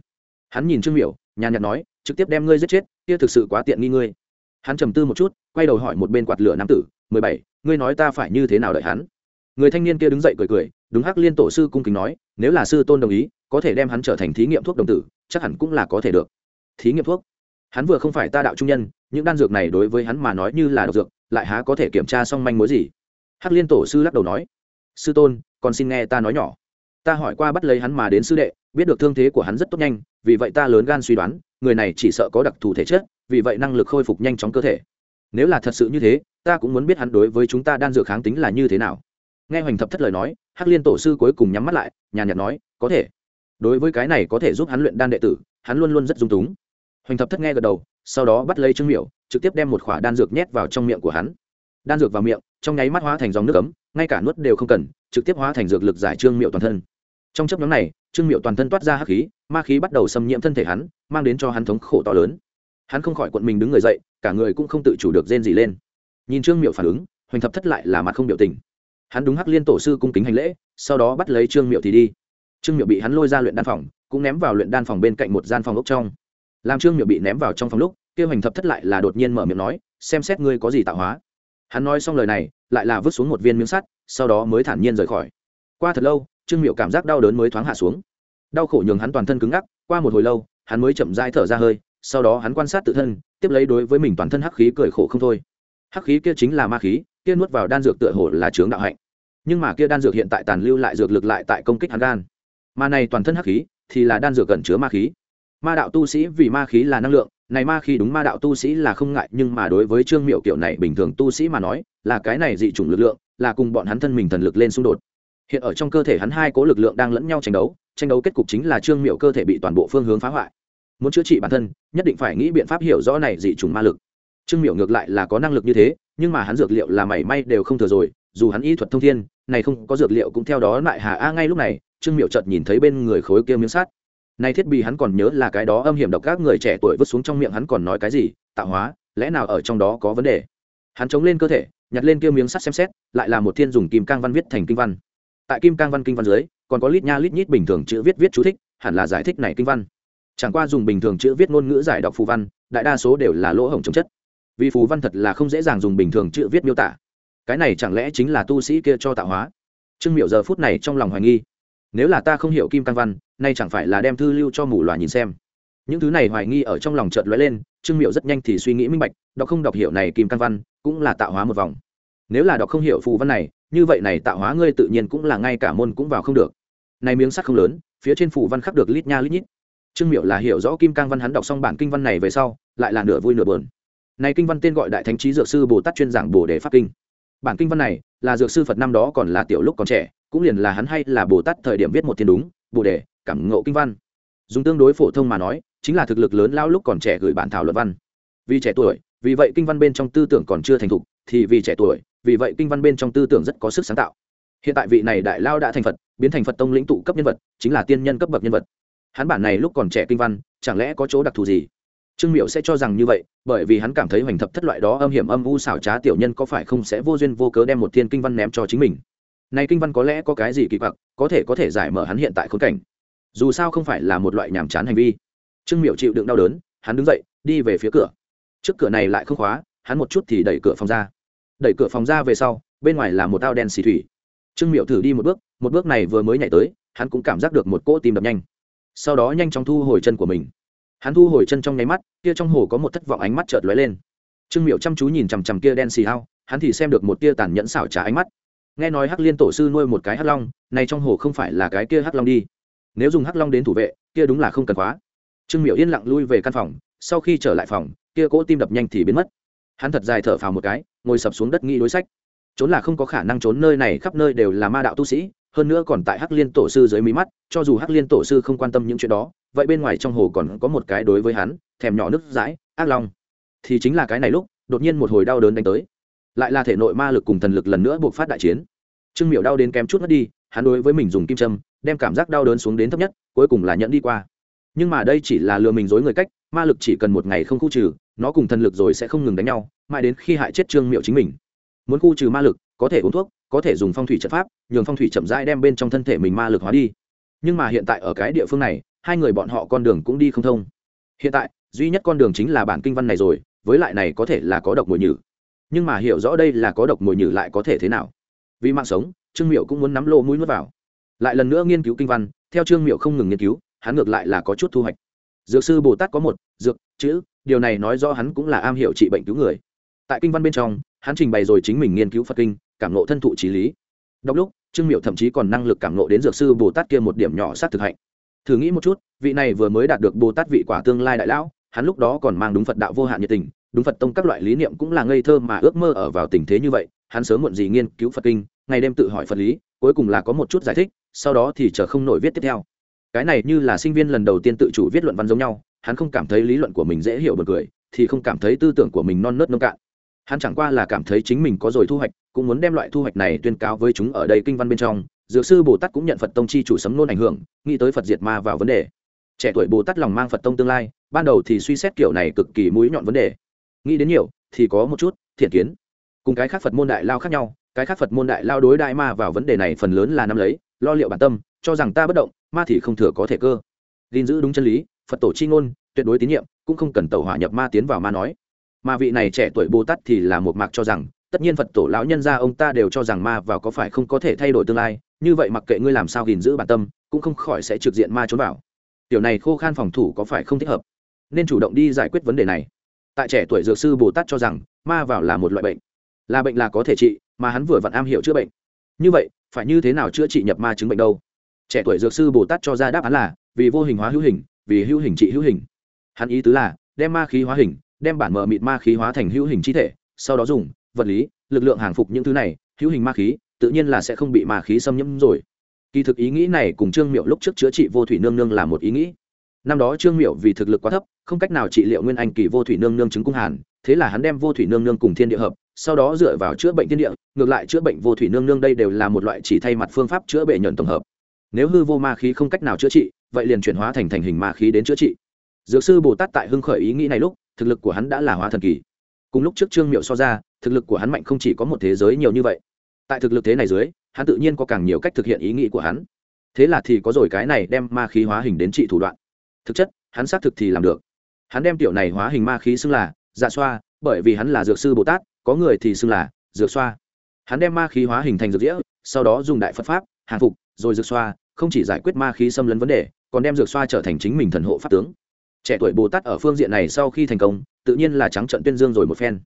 Hắn nhìn trương miểu, nhàn nhạt nói, trực tiếp đem ngươi giết chết, kia thực sự quá tiện nghi ngươi. Hắn trầm tư một chút, quay đầu hỏi một bên quạt lửa nam tử, mười bảy, ngươi nói ta phải như thế nào đợi hắn? Người thanh niên kia đứng dậy cười cười, đúng hắc liên tổ sư cung kính nói, nếu là sư tôn đồng ý, có thể đem hắn trở thành thí nghiệm thuốc đồng tử, chắc hẳn cũng là có thể được. Thí nghiệm thuốc? Hắn vừa không phải ta đạo trung nhân, những đan dược này đối với hắn mà nói như là độc dược, lại há có thể kiểm tra xong manh mối gì? Hắc liên tổ sư lắc đầu nói, sư tôn, còn xin nghe ta nói nhỏ. Ta hỏi qua bắt lấy hắn mà đến sư đệ, biết được thương thế của hắn rất tốt nhanh, vì vậy ta lớn gan suy đoán, người này chỉ sợ có đặc thù thể chất, vì vậy năng lực khôi phục nhanh chóng cơ thể. Nếu là thật sự như thế, ta cũng muốn biết hắn đối với chúng ta đan dược kháng tính là như thế nào. Nghe hoành thập thất lời nói, hắc liên tổ sư cuối cùng nhắm mắt lại, nhàn nhạt nói, có thể. Đối với cái này có thể giúp hắn luyện đan đệ tử, hắn luôn luôn rất dung túng hoành thập thất nghe gật đầu, sau đó bắt lấy trương miểu, trực tiếp đem một khỏa đan dược nhét vào trong miệng của hắn. Đan dược vào miệng, trong nháy mắt hóa thành dòng nước ấm, ngay cả nuốt đều không cần, trực tiếp hóa thành dược lực giải trương miệu toàn thân. Trong chấp nhóm này, trương miệu toàn thân toát ra hắc khí, ma khí bắt đầu xâm nhiễm thân thể hắn, mang đến cho hắn thống khổ to lớn. Hắn không khỏi quận mình đứng người dậy, cả người cũng không tự chủ được rên gì lên. Nhìn trương miệu phản ứng, hoành thập thất lại là mặt không biểu tình. Hắn đúng hắc liên tổ sư cung kính hành lễ, sau đó bắt lấy trương miệu thì đi. Trương miệu bị hắn lôi ra luyện đan phòng, cũng ném vào luyện đan phòng bên cạnh một gian phòng ốc trong làm trương miệu bị ném vào trong phòng lúc, kia hành thập thất lại là đột nhiên mở miệng nói, xem xét ngươi có gì tạo hóa. Hắn nói xong lời này, lại là vứt xuống một viên miếng sắt, sau đó mới thản nhiên rời khỏi. Qua thật lâu, trương miệu cảm giác đau đớn mới thoáng hạ xuống. Đau khổ nhường hắn toàn thân cứng ngắc, qua một hồi lâu, hắn mới chậm dai thở ra hơi, sau đó hắn quan sát tự thân, tiếp lấy đối với mình toàn thân hắc khí cười khổ không thôi. Hắc khí kia chính là ma khí, kia nuốt vào đan dược tựa hồ là chướng đạo hạnh. Nhưng mà kia đan dược hiện tại tàn lưu lại dược lực lại tại công kích hắn gan. Mà này toàn thân hắc khí thì là đan dược gần chứa ma khí ma đạo tu sĩ vì ma khí là năng lượng, này ma khí đúng ma đạo tu sĩ là không ngại, nhưng mà đối với trương miệu kiểu này bình thường tu sĩ mà nói, là cái này dị chủng lực lượng, là cùng bọn hắn thân mình thần lực lên xung đột. Hiện ở trong cơ thể hắn hai cố lực lượng đang lẫn nhau tranh đấu tranh đấu kết cục chính là trương miệu cơ thể bị toàn bộ phương hướng phá hoại. Muốn chữa trị bản thân, nhất định phải nghĩ biện pháp hiểu rõ này dị chủng ma lực. Trương miệu ngược lại là có năng lực như thế, nhưng mà hắn dược liệu là mảy may đều không thừa rồi, dù hắn y thuật thông thiên, này không có dược liệu cũng theo đó lại hà a ngay lúc này, trương miệu chợt nhìn thấy bên người khối kia miếng sắt nay thiết bị hắn còn nhớ là cái đó âm hiểm độc các người trẻ tuổi vứt xuống trong miệng hắn còn nói cái gì, tạo hóa, lẽ nào ở trong đó có vấn đề? Hắn chống lên cơ thể, nhặt lên kia miếng sắt xem xét, lại là một thiên dùng kim cang văn viết thành kinh văn. Tại kim cang văn kinh văn dưới, còn có lít nha lít nhít bình thường chữ viết viết chú thích, hẳn là giải thích này kinh văn. Chẳng qua dùng bình thường chữ viết ngôn ngữ giải đọc phù văn, đại đa số đều là lỗ hổng chống chất. Vì phù văn thật là không dễ dàng dùng bình thường chữ viết miêu tả. Cái này chẳng lẽ chính là tu sĩ kia cho tạo hóa? Trương miệu giờ phút này trong lòng hoài nghi. Nếu là ta không hiểu kim cang văn nay chẳng phải là đem thư lưu cho mù loà nhìn xem. Những thứ này hoài nghi ở trong lòng chợt lóe lên, trương miệu rất nhanh thì suy nghĩ minh bạch, đọc không đọc hiểu này kim căn văn, cũng là tạo hóa một vòng. Nếu là đọc không hiểu phù văn này, như vậy này tạo hóa ngươi tự nhiên cũng là ngay cả môn cũng vào không được. Này miếng sắt không lớn, phía trên phù văn khắc được lít nha lít nhít. Trương miệu là hiểu rõ kim cang văn hắn đọc xong bản kinh văn này về sau, lại là nửa vui nửa buồn. Này kinh văn tên gọi đại thánh trí dược sư bồ tát chuyên giảng bồ đề pháp kinh. Bản kinh văn này, là dược sư phật năm đó còn là tiểu lúc còn trẻ, cũng liền là hắn hay là bồ tát thời điểm viết một thiên đúng, bồ đề cảm ngộ kinh văn. Dùng tương đối phổ thông mà nói, chính là thực lực lớn lao lúc còn trẻ gửi bản thảo luận văn. Vì trẻ tuổi, vì vậy kinh văn bên trong tư tưởng còn chưa thành thục, thì vì trẻ tuổi, vì vậy kinh văn bên trong tư tưởng rất có sức sáng tạo. Hiện tại vị này đại lao đã thành phật, biến thành phật tông lĩnh tụ cấp nhân vật, chính là tiên nhân cấp bậc nhân vật. Hắn bản này lúc còn trẻ kinh văn, chẳng lẽ có chỗ đặc thù gì? Trương miệu sẽ cho rằng như vậy, bởi vì hắn cảm thấy hoành thập thất loại đó âm hiểm âm u xảo trá tiểu nhân có phải không sẽ vô duyên vô cớ đem một thiên kinh văn ném cho chính mình. Này kinh văn có lẽ có cái gì kỳ quặc, có thể có thể giải mở hắn hiện tại khốn cảnh dù sao không phải là một loại nhàm chán hành vi. Trương miệu chịu đựng đau đớn, hắn đứng dậy, đi về phía cửa. Trước cửa này lại không khóa, hắn một chút thì đẩy cửa phòng ra. Đẩy cửa phòng ra về sau, bên ngoài là một ao đen xì thủy. Trương miệu thử đi một bước một bước này vừa mới nhảy tới, hắn cũng cảm giác được một cỗ tim đập nhanh. Sau đó nhanh chóng thu hồi chân của mình. Hắn thu hồi chân trong nháy mắt, kia trong hồ có một thất vọng ánh mắt chợt lóe lên. Trương miệu chăm chú nhìn chằm chằm kia đen xì hao hắn thì xem được một tia tàn nhẫn xảo trá ánh mắt. Nghe nói hắc liên tổ sư nuôi một cái hắc long, này trong hồ không phải là cái kia hắc long đi nếu dùng hắc long đến thủ vệ, kia đúng là không cần khóa. Trương miệu yên lặng lui về căn phòng, sau khi trở lại phòng, kia cỗ tim đập nhanh thì biến mất. Hắn thật dài thở phào một cái, ngồi sập xuống đất nghĩ đối sách. Trốn là không có khả năng trốn nơi này, khắp nơi đều là ma đạo tu sĩ, hơn nữa còn tại hắc liên tổ sư dưới mí mắt, cho dù hắc liên tổ sư không quan tâm những chuyện đó, vậy bên ngoài trong hồ còn có một cái đối với hắn, thèm nhỏ nước dãi, ác long. Thì chính là cái này lúc, đột nhiên một hồi đau đớn đánh tới. Lại là thể nội ma lực cùng thần lực lần nữa buộc phát đại chiến. Trương miểu đau đến kém chút mất đi hắn đối với mình dùng kim châm, đem cảm giác đau đớn xuống đến thấp nhất, cuối cùng là nhận đi qua. Nhưng mà đây chỉ là lừa mình dối người cách, ma lực chỉ cần một ngày không khu trừ, nó cùng thần lực rồi sẽ không ngừng đánh nhau, mãi đến khi hại chết trương miệu chính mình. Muốn khu trừ ma lực, có thể uống thuốc, có thể dùng phong thủy trận pháp, nhường phong thủy chậm rãi đem bên trong thân thể mình ma lực hóa đi. Nhưng mà hiện tại ở cái địa phương này, hai người bọn họ con đường cũng đi không thông. Hiện tại, duy nhất con đường chính là bản kinh văn này rồi, với lại này có thể là có độc mùi nhử. Nhưng mà hiểu rõ đây là có độc mùi nhử lại có thể thế nào. Vì mạng sống trương miệu cũng muốn nắm lô mũi nuốt vào. Lại lần nữa nghiên cứu kinh văn, theo trương miệu không ngừng nghiên cứu, hắn ngược lại là có chút thu hoạch. Dược sư bồ tát có một, dược, chữ, điều này nói do hắn cũng là am hiểu trị bệnh cứu người. Tại kinh văn bên trong, hắn trình bày rồi chính mình nghiên cứu phật kinh, cảm nộ thân thụ trí lý. Đọc lúc, trương miệu thậm chí còn năng lực cảm nộ đến dược sư bồ tát kia một điểm nhỏ sát thực hạnh. Thử nghĩ một chút, vị này vừa mới đạt được bồ tát vị quả tương lai đại lão, hắn lúc đó còn mang đúng phật đạo vô hạn nhiệt tình, đúng phật tông các loại lý niệm cũng là ngây thơ mà ước mơ ở vào tình thế như vậy, hắn sớm muộn gì nghiên cứu phật kinh ngày đêm tự hỏi phật lý, cuối cùng là có một chút giải thích, sau đó thì chờ không nổi viết tiếp theo. Cái này như là sinh viên lần đầu tiên tự chủ viết luận văn giống nhau, hắn không cảm thấy lý luận của mình dễ hiểu bật cười, thì không cảm thấy tư tưởng của mình non nớt nông cạn. Hắn chẳng qua là cảm thấy chính mình có rồi thu hoạch, cũng muốn đem loại thu hoạch này tuyên cáo với chúng ở đây kinh văn bên trong. Dược sư bồ tát cũng nhận phật tông chi chủ sấm nôn ảnh hưởng, nghĩ tới phật diệt ma vào vấn đề. Trẻ tuổi bồ tát lòng mang phật tông tương lai, ban đầu thì suy xét kiểu này cực kỳ mũi nhọn vấn đề. Nghĩ đến nhiều, thì có một chút thiện kiến. Cùng cái khác phật môn đại lao khác nhau cái khác phật môn đại lao đối đại ma vào vấn đề này phần lớn là năm lấy, lo liệu bản tâm, cho rằng ta bất động, ma thì không thừa có thể cơ. Gìn giữ đúng chân lý, phật tổ chi ngôn, tuyệt đối tín nhiệm, cũng không cần tẩu hỏa nhập ma tiến vào ma nói. Mà vị này trẻ tuổi bồ tát thì là một mạc cho rằng, tất nhiên phật tổ lão nhân gia ông ta đều cho rằng ma vào có phải không có thể thay đổi tương lai, như vậy mặc kệ ngươi làm sao gìn giữ bản tâm, cũng không khỏi sẽ trực diện ma trốn vào. Điều này khô khan phòng thủ có phải không thích hợp? Nên chủ động đi giải quyết vấn đề này. Tại trẻ tuổi dược sư bồ tát cho rằng, ma vào là một loại bệnh. Là bệnh là có thể trị mà hắn vừa vặn am hiểu chữa bệnh. Như vậy, phải như thế nào chữa trị nhập ma chứng bệnh đâu? Trẻ tuổi dược sư bồ tát cho ra đáp án là, vì vô hình hóa hữu hình, vì hữu hình trị hữu hình. Hắn ý tứ là, đem ma khí hóa hình, đem bản mờ mịt ma khí hóa thành hữu hình chi thể, sau đó dùng vật lý, lực lượng hàng phục những thứ này, hữu hình ma khí, tự nhiên là sẽ không bị ma khí xâm nhiễm rồi. Kỳ thực ý nghĩ này cùng trương miệu lúc trước chữa trị vô thủy nương nương là một ý nghĩ. Năm đó trương miệu vì thực lực quá thấp không cách nào trị liệu nguyên anh kỳ vô thủy nương nương chứng cung hàn, thế là hắn đem vô thủy nương nương cùng thiên địa hợp, sau đó dựa vào chữa bệnh thiên địa, ngược lại chữa bệnh vô thủy nương nương đây đều là một loại chỉ thay mặt phương pháp chữa bệnh nhuận tổng hợp. Nếu hư vô ma khí không cách nào chữa trị, vậy liền chuyển hóa thành thành hình ma khí đến chữa trị. Dược sư bồ tát tại hưng khởi ý nghĩ này lúc, thực lực của hắn đã là hóa thần kỳ. Cùng lúc trước trương miệu so ra, thực lực của hắn mạnh không chỉ có một thế giới nhiều như vậy. Tại thực lực thế này dưới, hắn tự nhiên có càng nhiều cách thực hiện ý nghĩ của hắn. Thế là thì có rồi cái này đem ma khí hóa hình đến trị thủ đoạn. Thực chất, hắn xác thực thì làm được hắn đem tiểu này hóa hình ma khí xưng là dạ xoa, bởi vì hắn là dược sư bồ tát, có người thì xưng là dược xoa. Hắn đem ma khí hóa hình thành dược dĩa, sau đó dùng đại phật pháp, hàng phục, rồi dược xoa, không chỉ giải quyết ma khí xâm lấn vấn đề, còn đem dược xoa trở thành chính mình thần hộ pháp tướng. Trẻ tuổi bồ tát ở phương diện này sau khi thành công, tự nhiên là trắng trận tuyên dương rồi một phen.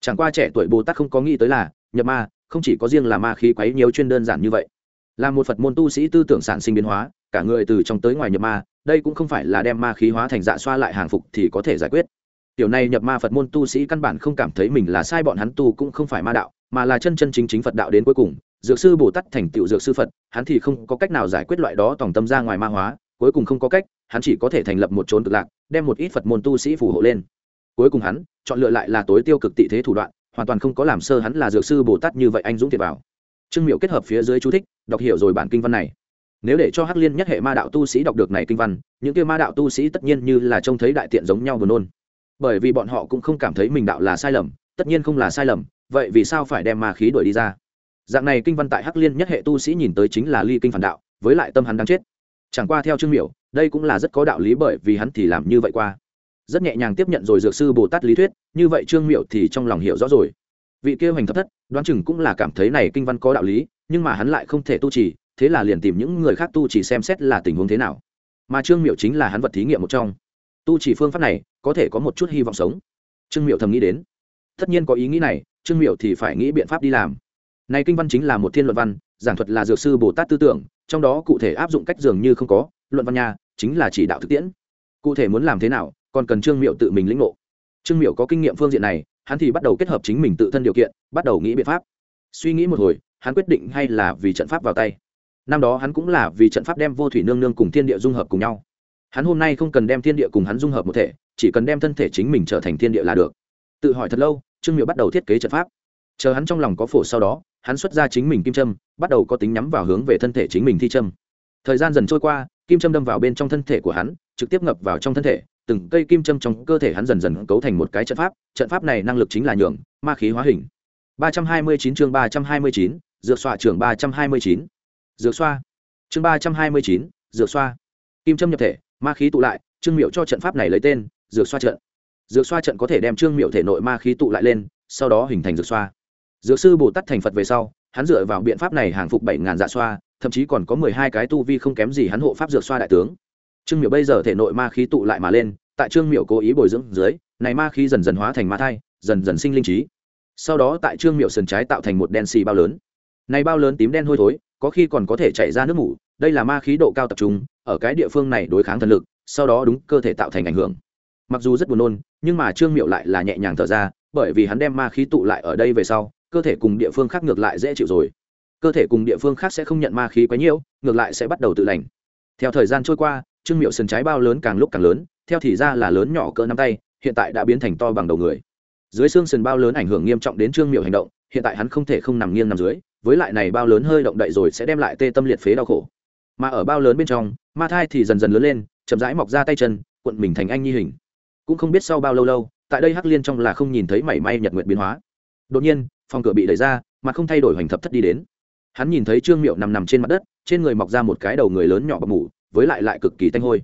Chẳng qua trẻ tuổi bồ tát không có nghĩ tới là, nhập ma, không chỉ có riêng là ma khí quấy nhiều chuyên đơn giản như vậy. Là một phật môn tu sĩ tư tưởng sản sinh biến hóa cả người từ trong tới ngoài nhập ma, đây cũng không phải là đem ma khí hóa thành dạ xoa lại hàng phục thì có thể giải quyết. Tiểu này nhập ma phật môn tu sĩ căn bản không cảm thấy mình là sai bọn hắn tu cũng không phải ma đạo, mà là chân chân chính chính phật đạo đến cuối cùng. Dược sư bồ tát thành tựu dược sư phật, hắn thì không có cách nào giải quyết loại đó tòng tâm ra ngoài ma hóa, cuối cùng không có cách, hắn chỉ có thể thành lập một trốn cực lạc, đem một ít phật môn tu sĩ phù hộ lên. Cuối cùng hắn chọn lựa lại là tối tiêu cực tị thế thủ đoạn, hoàn toàn không có làm sơ hắn là dược sư bồ tát như vậy anh dũng thiệt vào. Trương miệu kết hợp phía dưới chú thích, đọc hiểu rồi bản kinh văn này nếu để cho hắc liên nhất hệ ma đạo tu sĩ đọc được này kinh văn, những kia ma đạo tu sĩ tất nhiên như là trông thấy đại tiện giống nhau buồn nôn. Bởi vì bọn họ cũng không cảm thấy mình đạo là sai lầm, tất nhiên không là sai lầm, vậy vì sao phải đem ma khí đuổi đi ra? Dạng này kinh văn tại hắc liên nhất hệ tu sĩ nhìn tới chính là ly kinh phản đạo, với lại tâm hắn đang chết. Chẳng qua theo trương miểu, đây cũng là rất có đạo lý bởi vì hắn thì làm như vậy qua. Rất nhẹ nhàng tiếp nhận rồi dược sư bồ tát lý thuyết, như vậy trương Miểu thì trong lòng hiểu rõ rồi. Vị kia hoành thấp thất, đoán chừng cũng là cảm thấy này kinh văn có đạo lý, nhưng mà hắn lại không thể tu trì thế là liền tìm những người khác tu trì xem xét là tình huống thế nào. Mà trương miệu chính là hắn vật thí nghiệm một trong. Tu trì phương pháp này, có thể có một chút hy vọng sống. Trương miệu thầm nghĩ đến. Tất nhiên có ý nghĩ này, trương miệu thì phải nghĩ biện pháp đi làm. Này kinh văn chính là một thiên luận văn, giảng thuật là dược sư bồ tát tư tưởng, trong đó cụ thể áp dụng cách dường như không có, luận văn nha, chính là chỉ đạo thực tiễn. Cụ thể muốn làm thế nào, còn cần trương miệu tự mình lĩnh ngộ. Trương miệu có kinh nghiệm phương diện này, hắn thì bắt đầu kết hợp chính mình tự thân điều kiện, bắt đầu nghĩ biện pháp. Suy nghĩ một hồi, hắn quyết định hay là vì trận pháp vào tay năm đó hắn cũng là vì trận pháp đem vô thủy nương nương cùng thiên địa dung hợp cùng nhau. Hắn hôm nay không cần đem thiên địa cùng hắn dung hợp một thể chỉ cần đem thân thể chính mình trở thành thiên địa là được. Tự hỏi thật lâu trương miệu bắt đầu thiết kế trận pháp. Chờ hắn trong lòng có phổ sau đó hắn xuất ra chính mình kim trâm bắt đầu có tính nhắm vào hướng về thân thể chính mình thi trâm thời gian dần trôi qua kim trâm đâm vào bên trong thân thể của hắn trực tiếp ngập vào trong thân thể từng cây kim châm trong cơ thể hắn dần dần cấu thành một cái trận pháp trận pháp này năng lực chính là nhường ma khí hóa hình. 329 chương 329, dược xoa trường 329. Dược xoa. Chương 329, dược xoa. Kim châm nhập thể, ma khí tụ lại, Trương Miệu cho trận pháp này lấy tên, dược xoa trận. Dược xoa trận có thể đem Trương Miệu thể nội ma khí tụ lại lên, sau đó hình thành dược xoa. Dược sư Bồ Tát thành Phật về sau, hắn dựa vào biện pháp này hàng phục bảy ngàn dạ xoa, thậm chí còn có 12 cái tu vi không kém gì hắn hộ pháp dược xoa đại tướng trương miệu bây giờ thể nội ma khí tụ lại mà lên tại trương miệu cố ý bồi dưỡng dưới này ma khí dần dần hóa thành ma thai dần dần sinh linh trí sau đó tại trương miệu sườn trái tạo thành một đen xì bao lớn này bao lớn tím đen hôi thối có khi còn có thể chảy ra nước mủ, đây là ma khí độ cao tập trung, ở cái địa phương này đối kháng thần lực, sau đó đúng cơ thể tạo thành ảnh hưởng. Mặc dù rất buồn nôn, nhưng mà trương miệu lại là nhẹ nhàng thở ra, bởi vì hắn đem ma khí tụ lại ở đây về sau, cơ thể cùng địa phương khác ngược lại dễ chịu rồi. Cơ thể cùng địa phương khác sẽ không nhận ma khí quá nhiều, ngược lại sẽ bắt đầu tự lành. Theo thời gian trôi qua, trương miệu sườn trái bao lớn càng lúc càng lớn, theo thì ra là lớn nhỏ cỡ năm tay, hiện tại đã biến thành to bằng đầu người. Dưới xương sườn bao lớn ảnh hưởng nghiêm trọng đến trương miệu hành động, hiện tại hắn không thể không nằm nghiêng nằm dưới với lại này bao lớn hơi động đậy rồi sẽ đem lại tê tâm liệt phế đau khổ. Mà ở bao lớn bên trong, ma thai thì dần dần lớn lên, chậm rãi mọc ra tay chân, cuộn mình thành anh nhi hình. Cũng không biết sau bao lâu lâu, tại đây hắc liên trong là không nhìn thấy mảy may nhật nguyện biến hóa. Đột nhiên, phòng cửa bị đẩy ra, mà không thay đổi hoành thập thất đi đến. Hắn nhìn thấy trương miệu nằm nằm trên mặt đất, trên người mọc ra một cái đầu người lớn nhỏ bọc mủ, với lại lại cực kỳ tanh hôi.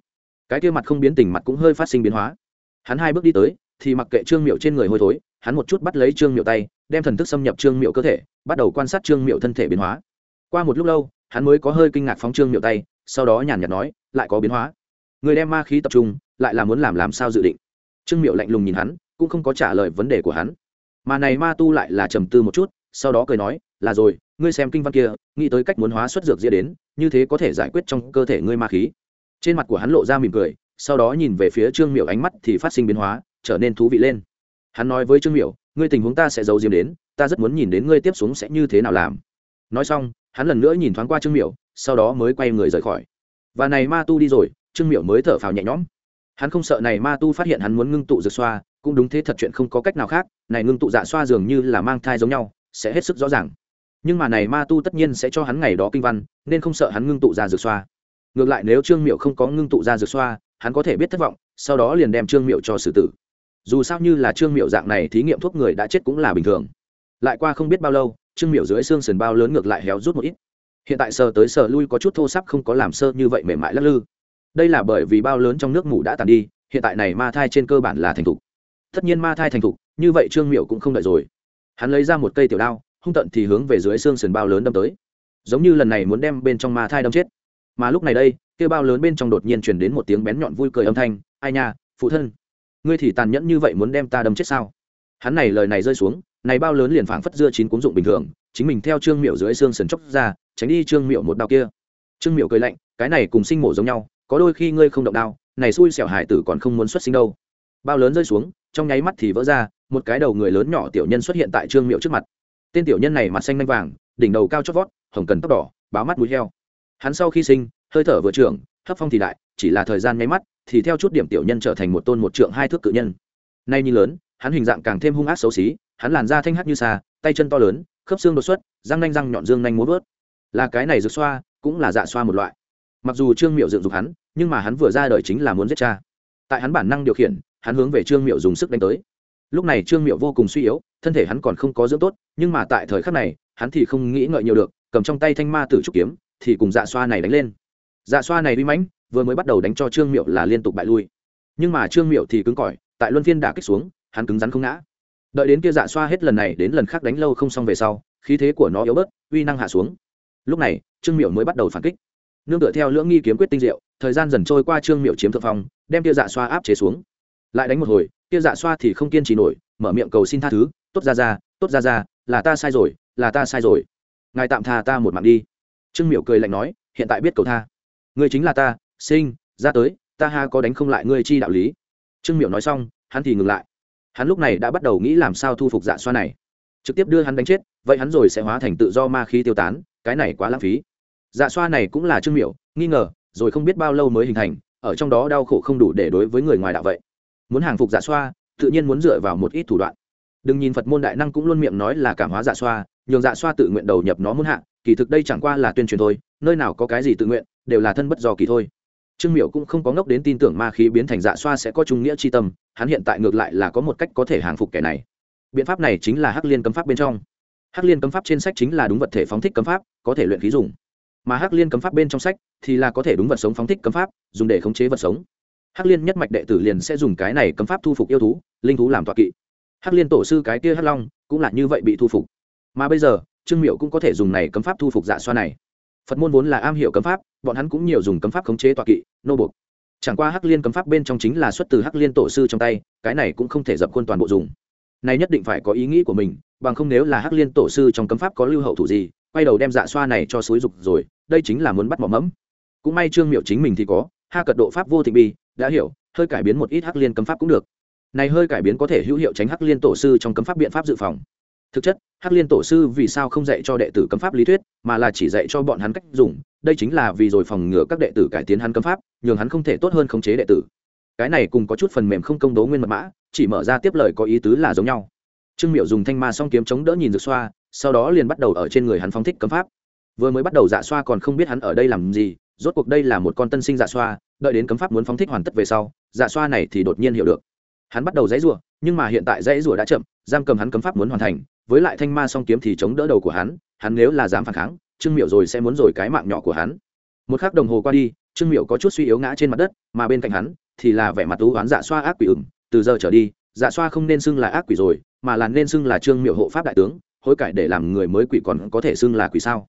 Cái kia mặt không biến tình mặt cũng hơi phát sinh biến hóa. Hắn hai bước đi tới, thì mặc kệ trương miệu trên người hôi thối, hắn một chút bắt lấy trương miệu tay, đem thần thức xâm nhập trương miệu cơ thể bắt đầu quan sát trương miệu thân thể biến hóa. Qua một lúc lâu, hắn mới có hơi kinh ngạc phóng trương miệu tay, sau đó nhàn nhạt nói, lại có biến hóa. Người đem ma khí tập trung, lại là muốn làm làm sao dự định? Trương miệu lạnh lùng nhìn hắn, cũng không có trả lời vấn đề của hắn. Mà này ma tu lại là trầm tư một chút, sau đó cười nói, là rồi, ngươi xem kinh văn kia, nghĩ tới cách muốn hóa xuất dược dĩa đến, như thế có thể giải quyết trong cơ thể ngươi ma khí. Trên mặt của hắn lộ ra mỉm cười, sau đó nhìn về phía trương miểu ánh mắt thì phát sinh biến hóa, trở nên thú vị lên. Hắn nói với trương miểu ngươi tình huống ta sẽ giấu diếm đến ta rất muốn nhìn đến ngươi tiếp xuống sẽ như thế nào làm. Nói xong, hắn lần nữa nhìn thoáng qua trương miểu, sau đó mới quay người rời khỏi. Và này ma tu đi rồi, trương miểu mới thở phào nhẹ nhõm. Hắn không sợ này ma tu phát hiện hắn muốn ngưng tụ dược xoa, cũng đúng thế thật chuyện không có cách nào khác, này ngưng tụ dạ xoa dường như là mang thai giống nhau, sẽ hết sức rõ ràng. Nhưng mà này ma tu tất nhiên sẽ cho hắn ngày đó kinh văn, nên không sợ hắn ngưng tụ ra dược xoa. Ngược lại nếu trương miệu không có ngưng tụ ra dược xoa, hắn có thể biết thất vọng, sau đó liền đem trương miệu cho xử tử. Dù sao như là trương miệu dạng này thí nghiệm thuốc người đã chết cũng là bình thường lại qua không biết bao lâu, trương miểu dưới xương sườn bao lớn ngược lại héo rút một ít. Hiện tại sờ tới sờ lui có chút thô sắp không có làm sơ như vậy mềm mại lắc lư. Đây là bởi vì bao lớn trong nước mủ đã tàn đi, hiện tại này ma thai trên cơ bản là thành thục. Tất nhiên ma thai thành thục, như vậy trương miểu cũng không đợi rồi. Hắn lấy ra một cây tiểu đao, hung tận thì hướng về dưới xương sườn bao lớn đâm tới. Giống như lần này muốn đem bên trong ma thai đâm chết. Mà lúc này đây kêu bao lớn bên trong đột nhiên truyền đến một tiếng bén nhọn vui cười âm thanh, ai nha, phụ thân, ngươi thì tàn nhẫn như vậy muốn đem ta đâm chết sao? Hắn này lời này rơi xuống này bao lớn liền phảng phất dưa chín cuốn dụng bình thường, chính mình theo trương miệu dưới xương sườn chóc ra, tránh đi trương miệu một đau kia. Trương miệu cười lạnh, cái này cùng sinh mổ giống nhau, có đôi khi ngươi không động đao, này xui xẻo hải tử còn không muốn xuất sinh đâu. Bao lớn rơi xuống, trong nháy mắt thì vỡ ra, một cái đầu người lớn nhỏ tiểu nhân xuất hiện tại trương miệu trước mặt. Tên tiểu nhân này mặt xanh lanh vàng, đỉnh đầu cao chót vót, hồng cần tóc đỏ, báo mắt mũi heo. Hắn sau khi sinh, hơi thở vừa trưởng, hấp phong thì đại, chỉ là thời gian nháy mắt, thì theo chút điểm tiểu nhân trở thành một tôn một trượng hai thước cự nhân. Nay như lớn, hắn hình dạng càng thêm hung ác xấu xí hắn làn da thanh hát như xa, tay chân to lớn, khớp xương đột xuất, răng nanh răng nhọn dương nanh múa vớt là cái này rực xoa, cũng là dạ xoa một loại. Mặc dù trương miệu dựng dục hắn, nhưng mà hắn vừa ra đời chính là muốn giết cha. Tại hắn bản năng điều khiển, hắn hướng về trương miệu dùng sức đánh tới. Lúc này trương miệu vô cùng suy yếu, thân thể hắn còn không có dưỡng tốt, nhưng mà tại thời khắc này, hắn thì không nghĩ ngợi nhiều được, cầm trong tay thanh ma tử trúc kiếm, thì cùng dạ xoa này đánh lên. Dạ xoa này uy mãnh, vừa mới bắt đầu đánh cho trương miệu là liên tục bại lui. Nhưng mà trương miệu thì cứng cỏi, tại luân phiên đả kích xuống, hắn cứng rắn không ngã đợi đến kia dạ xoa hết lần này đến lần khác đánh lâu không xong về sau, khí thế của nó yếu bớt, uy năng hạ xuống. Lúc này, trương miệu mới bắt đầu phản kích. Nương tựa theo lưỡng nghi kiếm quyết tinh diệu, thời gian dần trôi qua trương miệu chiếm thượng phong, đem kia dạ xoa áp chế xuống. Lại đánh một hồi, kia dạ xoa thì không kiên trì nổi, mở miệng cầu xin tha thứ, tốt ra ra, tốt ra ra, là ta sai rồi, là ta sai rồi. Ngài tạm tha ta một mạng đi. Trương miệu cười lạnh nói, hiện tại biết cầu tha. Ngươi chính là ta, sinh, ra tới, ta ha có đánh không lại ngươi chi đạo lý. Trương miệu nói xong, hắn thì ngừng lại hắn lúc này đã bắt đầu nghĩ làm sao thu phục dạ xoa này. Trực tiếp đưa hắn đánh chết, vậy hắn rồi sẽ hóa thành tự do ma khí tiêu tán, cái này quá lãng phí. Dạ xoa này cũng là trương miệu nghi ngờ, rồi không biết bao lâu mới hình thành, ở trong đó đau khổ không đủ để đối với người ngoài đạo vậy. Muốn hàng phục dạ xoa, tự nhiên muốn dựa vào một ít thủ đoạn. Đừng nhìn phật môn đại năng cũng luôn miệng nói là cảm hóa dạ xoa, nhường dạ xoa tự nguyện đầu nhập nó muốn hạ, kỳ thực đây chẳng qua là tuyên truyền thôi, nơi nào có cái gì tự nguyện, đều là thân bất do kỳ thôi trương miệu cũng không có ngốc đến tin tưởng ma khí biến thành dạ xoa sẽ có trung nghĩa c h i tâm, hắn hiện tại ngược lại là có một cách có thể hàng phục kẻ này. Biện pháp này chính là hắc liên cấm pháp bên trong. Hắc liên cấm pháp trên sách chính là đúng vật thể phóng thích cấm pháp, có thể luyện khí dùng. Mà hắc liên cấm pháp bên trong sách thì là có thể đúng vật sống phóng thích cấm pháp, dùng để khống chế vật sống. Hắc liên nhất mạch đệ tử liền sẽ dùng cái này cấm pháp thu phục yêu thú, linh thú làm tọa kỵ. Hắc liên tổ sư cái kia hắc long cũng là như vậy bị thu phục. Mà bây giờ, trương miệu cũng có thể dùng này cấm pháp thu phục dạ xoa này phật môn vốn là am hiểu cấm pháp, bọn hắn cũng nhiều dùng cấm pháp khống chế tọa kỵ, nô buộc. Chẳng qua hắc liên cấm pháp bên trong chính là xuất từ hắc liên tổ sư trong tay, cái này cũng không thể dập khuôn toàn bộ dùng. Này nhất định phải có ý nghĩ của mình, bằng không nếu là hắc liên tổ sư trong cấm pháp có lưu hậu thủ gì, quay đầu đem dạ xoa này cho suối dục rồi, đây chính là muốn bắt mỏ mẫm. Cũng may trương miệu chính mình thì có, ha cật độ pháp vô thịnh bi, đã hiểu, hơi cải biến một ít hắc liên cấm pháp cũng được. Này hơi cải biến có thể hữu hiệu tránh hắc liên tổ sư trong cấm pháp biện pháp dự phòng thực chất, hắc liên tổ sư vì sao không dạy cho đệ tử cấm pháp lý thuyết, mà là chỉ dạy cho bọn hắn cách dùng, đây chính là vì rồi phòng ngừa các đệ tử cải tiến hắn cấm pháp, nhường hắn không thể tốt hơn khống chế đệ tử. Cái này cùng có chút phần mềm không công đố nguyên mật mã, chỉ mở ra tiếp lời có ý tứ là giống nhau. Trương miệu dùng thanh ma song kiếm chống đỡ nhìn rực xoa, sau đó liền bắt đầu ở trên người hắn phóng thích cấm pháp. Vừa mới bắt đầu dạ xoa còn không biết hắn ở đây làm gì, rốt cuộc đây là một con tân sinh dạ xoa, đợi đến cấm pháp muốn phóng thích hoàn tất về sau dạ xoa này thì đột nhiên hiểu được. Hắn bắt đầu dãy rủa, nhưng mà hiện tại dãy rủa đã chậm, giam cầm hắn cấm pháp muốn hoàn thành với lại thanh ma song kiếm thì chống đỡ đầu của hắn hắn nếu là dám phản kháng, trương miệu rồi sẽ muốn rồi cái mạng nhỏ của hắn. Một khắc đồng hồ qua đi, trương miệu có chút suy yếu ngã trên mặt đất, mà bên cạnh hắn thì là vẻ mặt tú oán dạ xoa ác quỷ ửng. Từ giờ trở đi dạ xoa không nên xưng là ác quỷ rồi, mà là nên xưng là trương miệu hộ pháp đại tướng, hối cải để làm người mới quỷ còn có thể xưng là quỷ sao?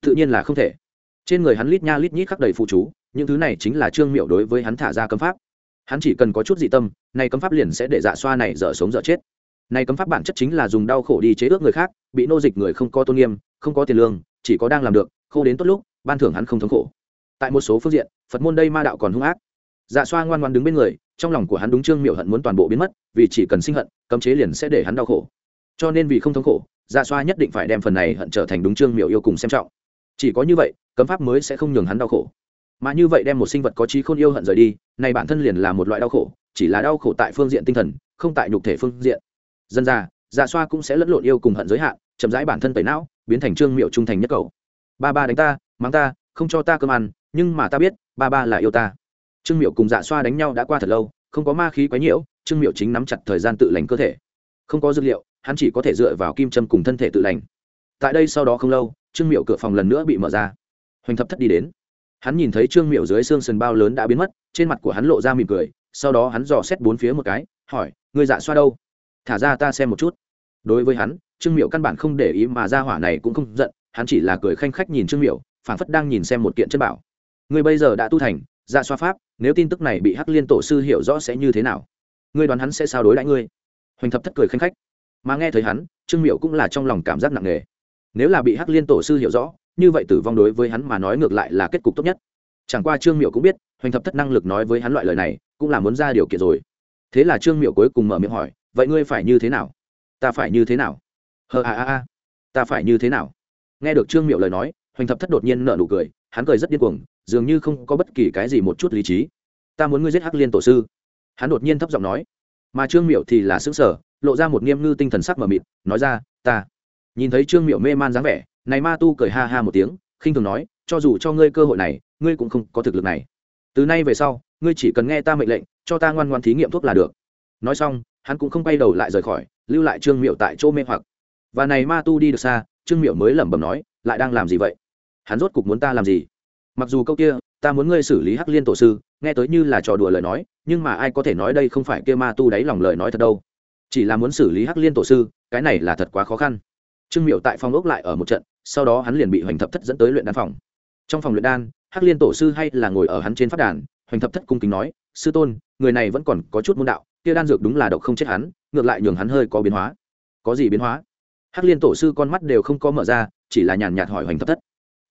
Tự nhiên là không thể. Trên người hắn lít nha lít nhít khắc đầy phụ chú, những thứ này chính là trương miệu đối với hắn thả ra cấm pháp. Hắn chỉ cần có chút dị tâm, nay cấm pháp liền sẽ để dạ xoa này dở sống dở chết nay cấm pháp bản chất chính là dùng đau khổ đi chế ước người khác, bị nô dịch người không có tôn nghiêm, không có tiền lương, chỉ có đang làm được, khô đến tốt lúc, ban thưởng hắn không thống khổ. Tại một số phương diện, phật môn đây ma đạo còn hung ác. Dạ xoa ngoan ngoan đứng bên người, trong lòng của hắn đúng trương miệu hận muốn toàn bộ biến mất, vì chỉ cần sinh hận, cấm chế liền sẽ để hắn đau khổ. Cho nên vì không thống khổ dạ xoa nhất định phải đem phần này hận trở thành đúng trương miệu yêu cùng xem trọng. Chỉ có như vậy, cấm pháp mới sẽ không nhường hắn đau khổ. Mà như vậy đem một sinh vật có trí khôn yêu hận rời đi, này bản thân liền là một loại đau khổ, chỉ là đau khổ tại phương diện tinh thần, không tại nhục thể phương diện dân ra dạ xoa cũng sẽ lẫn lộn yêu cùng hận giới hạn, chậm rãi bản thân tẩy não, biến thành trương miệu trung thành nhất cầu. Ba ba đánh ta, mắng ta, không cho ta cơm ăn, nhưng mà ta biết, ba ba là yêu ta. Trương miệu cùng dạ xoa đánh nhau đã qua thật lâu, không có ma khí quấy nhiễu, trương miệu chính nắm chặt thời gian tự lành cơ thể. Không có dữ liệu, hắn chỉ có thể dựa vào kim châm cùng thân thể tự lành. Tại đây sau đó không lâu, trương miệu cửa phòng lần nữa bị mở ra. Hoành thập thất đi đến. Hắn nhìn thấy trương miệu dưới xương sườn bao lớn đã biến mất, trên mặt của hắn lộ ra mỉm cười, sau đó hắn dò xét bốn phía một cái, hỏi người dạ xoa đâu? Thả ra ta xem một chút. Đối với hắn, trương miệu căn bản không để ý mà ra hỏa này cũng không giận, hắn chỉ là cười khanh khách nhìn trương miệu phảng phất đang nhìn xem một kiện chân bảo. Người bây giờ đã tu thành, ra xoa pháp, nếu tin tức này bị hắc liên tổ sư hiểu rõ sẽ như thế nào? Ngươi đoán hắn sẽ sao đối đãi ngươi? Hoành thập thất cười khanh khách. Mà nghe thấy hắn, trương miệu cũng là trong lòng cảm giác nặng nề. Nếu là bị hắc liên tổ sư hiểu rõ, như vậy tử vong đối với hắn mà nói ngược lại là kết cục tốt nhất. Chẳng qua trương miệu cũng biết, hoành thập thất năng lực nói với hắn loại lời này, cũng là muốn ra điều kiện rồi. Thế là trương miệu cuối cùng mở miệng hỏi vậy ngươi phải như thế nào? Ta phải như thế nào? Hờ, a a a. Ta phải như thế nào? Nghe được trương miệu lời nói, hoành thập thất đột nhiên nở nụ cười, hắn cười rất điên cuồng, dường như không có bất kỳ cái gì một chút lý trí. Ta muốn ngươi giết hắc liên tổ sư. Hắn đột nhiên thấp giọng nói. Mà trương miệu thì là xứng sở lộ ra một nghiêm ngư tinh thần sắc mờ mịt, nói ra, ta. Nhìn thấy trương miệu mê man dáng vẻ, này ma tu cười ha ha một tiếng, khinh thường nói, cho dù cho ngươi cơ hội này, ngươi cũng không có thực lực này. Từ nay về sau, ngươi chỉ cần nghe ta mệnh lệnh, cho ta ngoan ngoan thí nghiệm thuốc là được. Nói xong hắn cũng không quay đầu lại rời khỏi, lưu lại trương miệu tại chỗ mê hoặc. Và này ma tu đi được xa, trương miệu mới lẩm bẩm nói, lại đang làm gì vậy? Hắn rốt cục muốn ta làm gì? Mặc dù câu kia, ta muốn ngươi xử lý hắc liên tổ sư, nghe tới như là trò đùa lời nói, nhưng mà ai có thể nói đây không phải kia ma tu đáy lòng lời nói thật đâu. Chỉ là muốn xử lý hắc liên tổ sư, cái này là thật quá khó khăn. Trương miệu tại phòng ốc lại ở một trận, sau đó hắn liền bị hoành thập thất dẫn tới luyện đan phòng. Trong phòng luyện đan, hắc liên tổ sư hay là ngồi ở hắn trên phát đàn, hoành thập thất cung kính nói, sư tôn, người này vẫn còn có chút môn đạo kia đan dược đúng là độc không chết hắn, ngược lại nhường hắn hơi có biến hóa. Có gì biến hóa? Hắc liên tổ sư con mắt đều không có mở ra, chỉ là nhàn nhạt hỏi hoành thập thất.